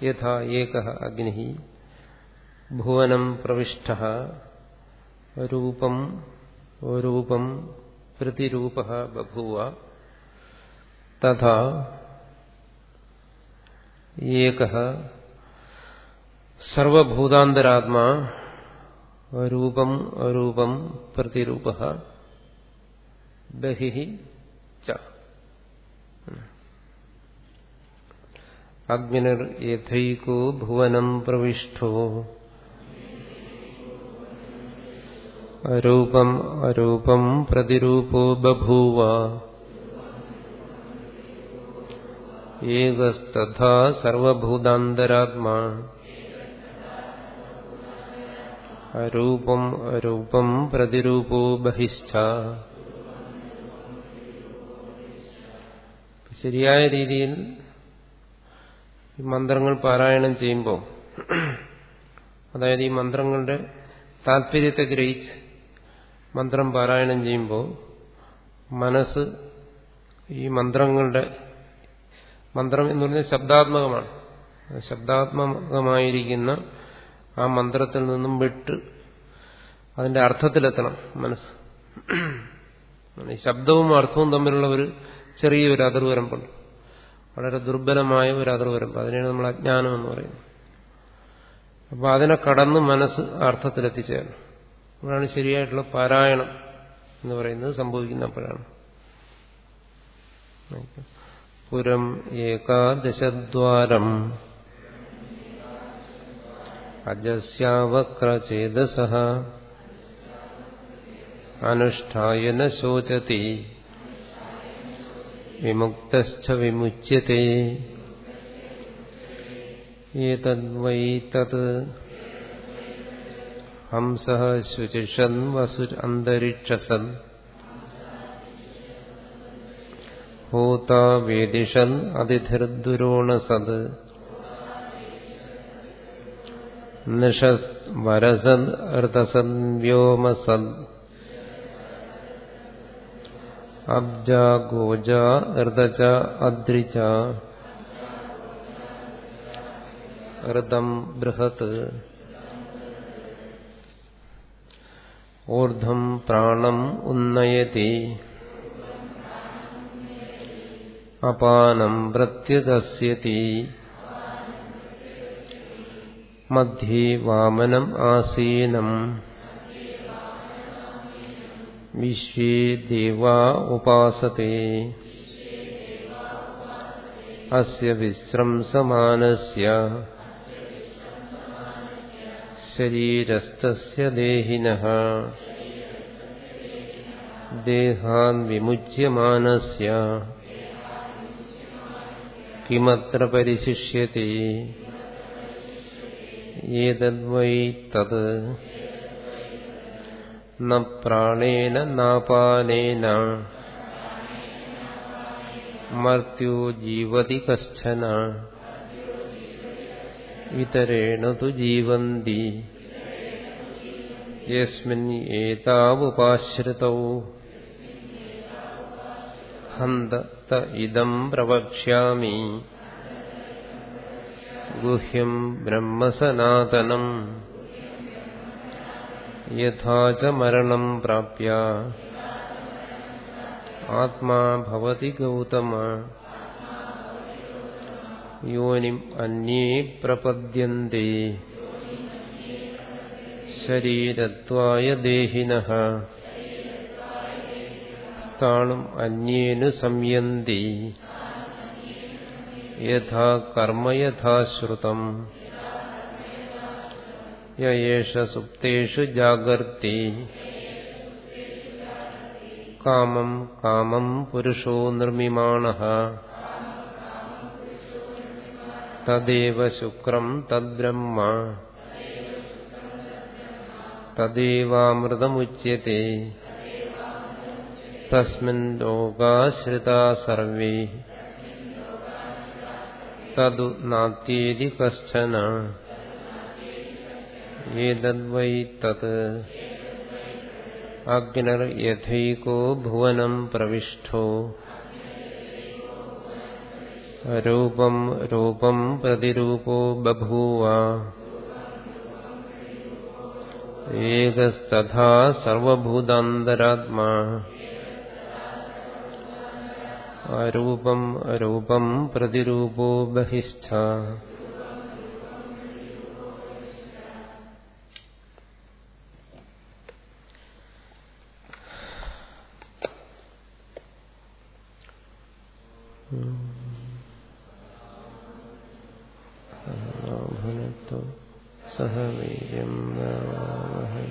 യഥ ഏക അഗ്നി ഭുവനം പ്രവിഷ്ട രൂപം രൂപം പ്രതിരൂപ ബഭൂവ തഥ സർവഭൂതാന്തരാത്മാ രൂപം അരൂപം പ്രതിരൂപ ബഹി ച അഗ്നിർ യഥൈകോ ഭുവനം പ്രവിഷ്ടോ അരൂപം അരൂപം പ്രതിരൂപോ ബഭൂവ ഏകസ്തഥാ സർവഭൂതാന്തരാത്മാ അരൂപം അരൂപം പ്രതിരൂപോ ബഹിഷ്ഠ. ശരിയായ രീതിയിൽ ഈ മന്ത്രങ്ങൾ പാരായണം ചെയ്യുമ്പോൾ അതായത് ഈ മന്ത്രങ്ങളുടെ താല്പര്യത്തെ ഗ്രഹിച്ച് മന്ത്രം പാരായണം ചെയ്യുമ്പോൾ മനസ്സ് ഈ മന്ത്രങ്ങളുടെ മന്ത്രം എന്ന് പറഞ്ഞാൽ ശബ്ദാത്മകമാണ്. ശബ്ദാത്മകമായിരിക്കുന്ന ആ മന്ത്രത്തിൽ നിന്നും വിട്ട് അതിന്റെ അർത്ഥത്തിലെത്തണം മനസ്സ്. ശബ്ദവും അർത്ഥവും തമ്മിലുള്ള ഒരു ചെറിയ ഒരു അതിർവരമ്പുണ്ട്. വളരെ ദുർബലമായ ഒരു അതിർവരമ്പ്. അതിനെയാണ് നമ്മൾ അജ്ഞാനം എന്ന് പറയുന്നത്. അപ്പൊ അതിനെ കടന്ന് മനസ്സ് അർത്ഥത്തിലെത്തിച്ചേരണം. അതാണ് ശരിയായിട്ടുള്ള പാരായണം എന്ന് പറയുന്നത് സംഭവിക്കുന്നപ്പോഴാണ് പുരം ഏകാദശദ്വാരം. അജസ്യാവക്രചേതസ. അനുഷ്ഠായന ശോചതി. വിമുക്തശ്ച വിമുച്യത്തെ ഏതദ്വൈ തത്. ഹംസ ശുചിഷൻ വസു അന്തരിക്ഷസൻ. ഹോത വേദിഷൻ അതിഥിർദുരോണസത് ഋതസൻ വ്യോമസൻ അബ്ജ ഗോജ ഋതച അദ്രിച ഋതം ബൃഹത് ഊർധം പ്രാണം ഉന്നയതി അപാനം പ്രത്യദസ്യതി मध्ये वामनम् आसीनम्। विश्वे देवा उपासते। अस्य विस्रंसमानस्य शरीरस्तस्य देहिनः। देहान् विमुच्यमानस्य। किमत्र परिशिष्यते? ഏതദ്വൈ തത് ന പ്രാണേന നാപാനേന മർത്യോ ജീവതി കശ്ചന ഇതരേണ തു ജീവന്തി യസ്മിൻ ഏതാവുപാശ്രിതൗ ഹന്ത ഇതം പ്രവക്ഷ്യാമി ഗുഹ്യം ബ്രഹ്മസനാതനം. യഥാ മരണം പ്രാപ്യ. ആത്മാ ഭവതി ഗൗതമ. യോനിം അന്യേ പ്രപദ്യന്തി. ശരീരത്വായ ദേഹിനഃ. സ്ഥാണും അന്യേനു സംയന്തി. യഥാ കർമ്മ യഥാ ശ്രുതം. യേഷ സുപ്തേഷു ജാഗർത്തി. കാമം കാമം പുരുഷോ നിർമ്മിമാണ. തദേവ ശുക്രം തദ്ബ്രഹ്മ. തദേവാമൃതമുച്യത്തെ. തസ്മിൻ ലോകാശ്രിതാ സർവേ. തതു നാത്യേതി കശ്ചന ഏതദ്വൈ തത് അഗ്നിർ യഥൈകോ ഭുവനം പ്രവിഷ്ടോ രൂപം രൂപം പ്രതിരൂപോ ബഭൂവ ഏകസ്തഥാ സർവഭൂതാന്തരാത്മാ അരൂപം രൂപം പ്രതിരൂപോ ബഹിഷ്ഠ ഭുനത്തു സഹ വീര്യം വാവഹൈ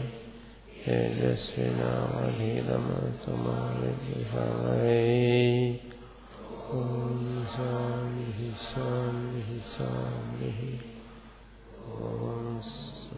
തേജസ്വിനാവധീതമസ്തുമാവിദ്വിഷാവഹൈ ഓം ശാന്തി ശാന്തി ശാന്തി ഓം പൂർണസ്യ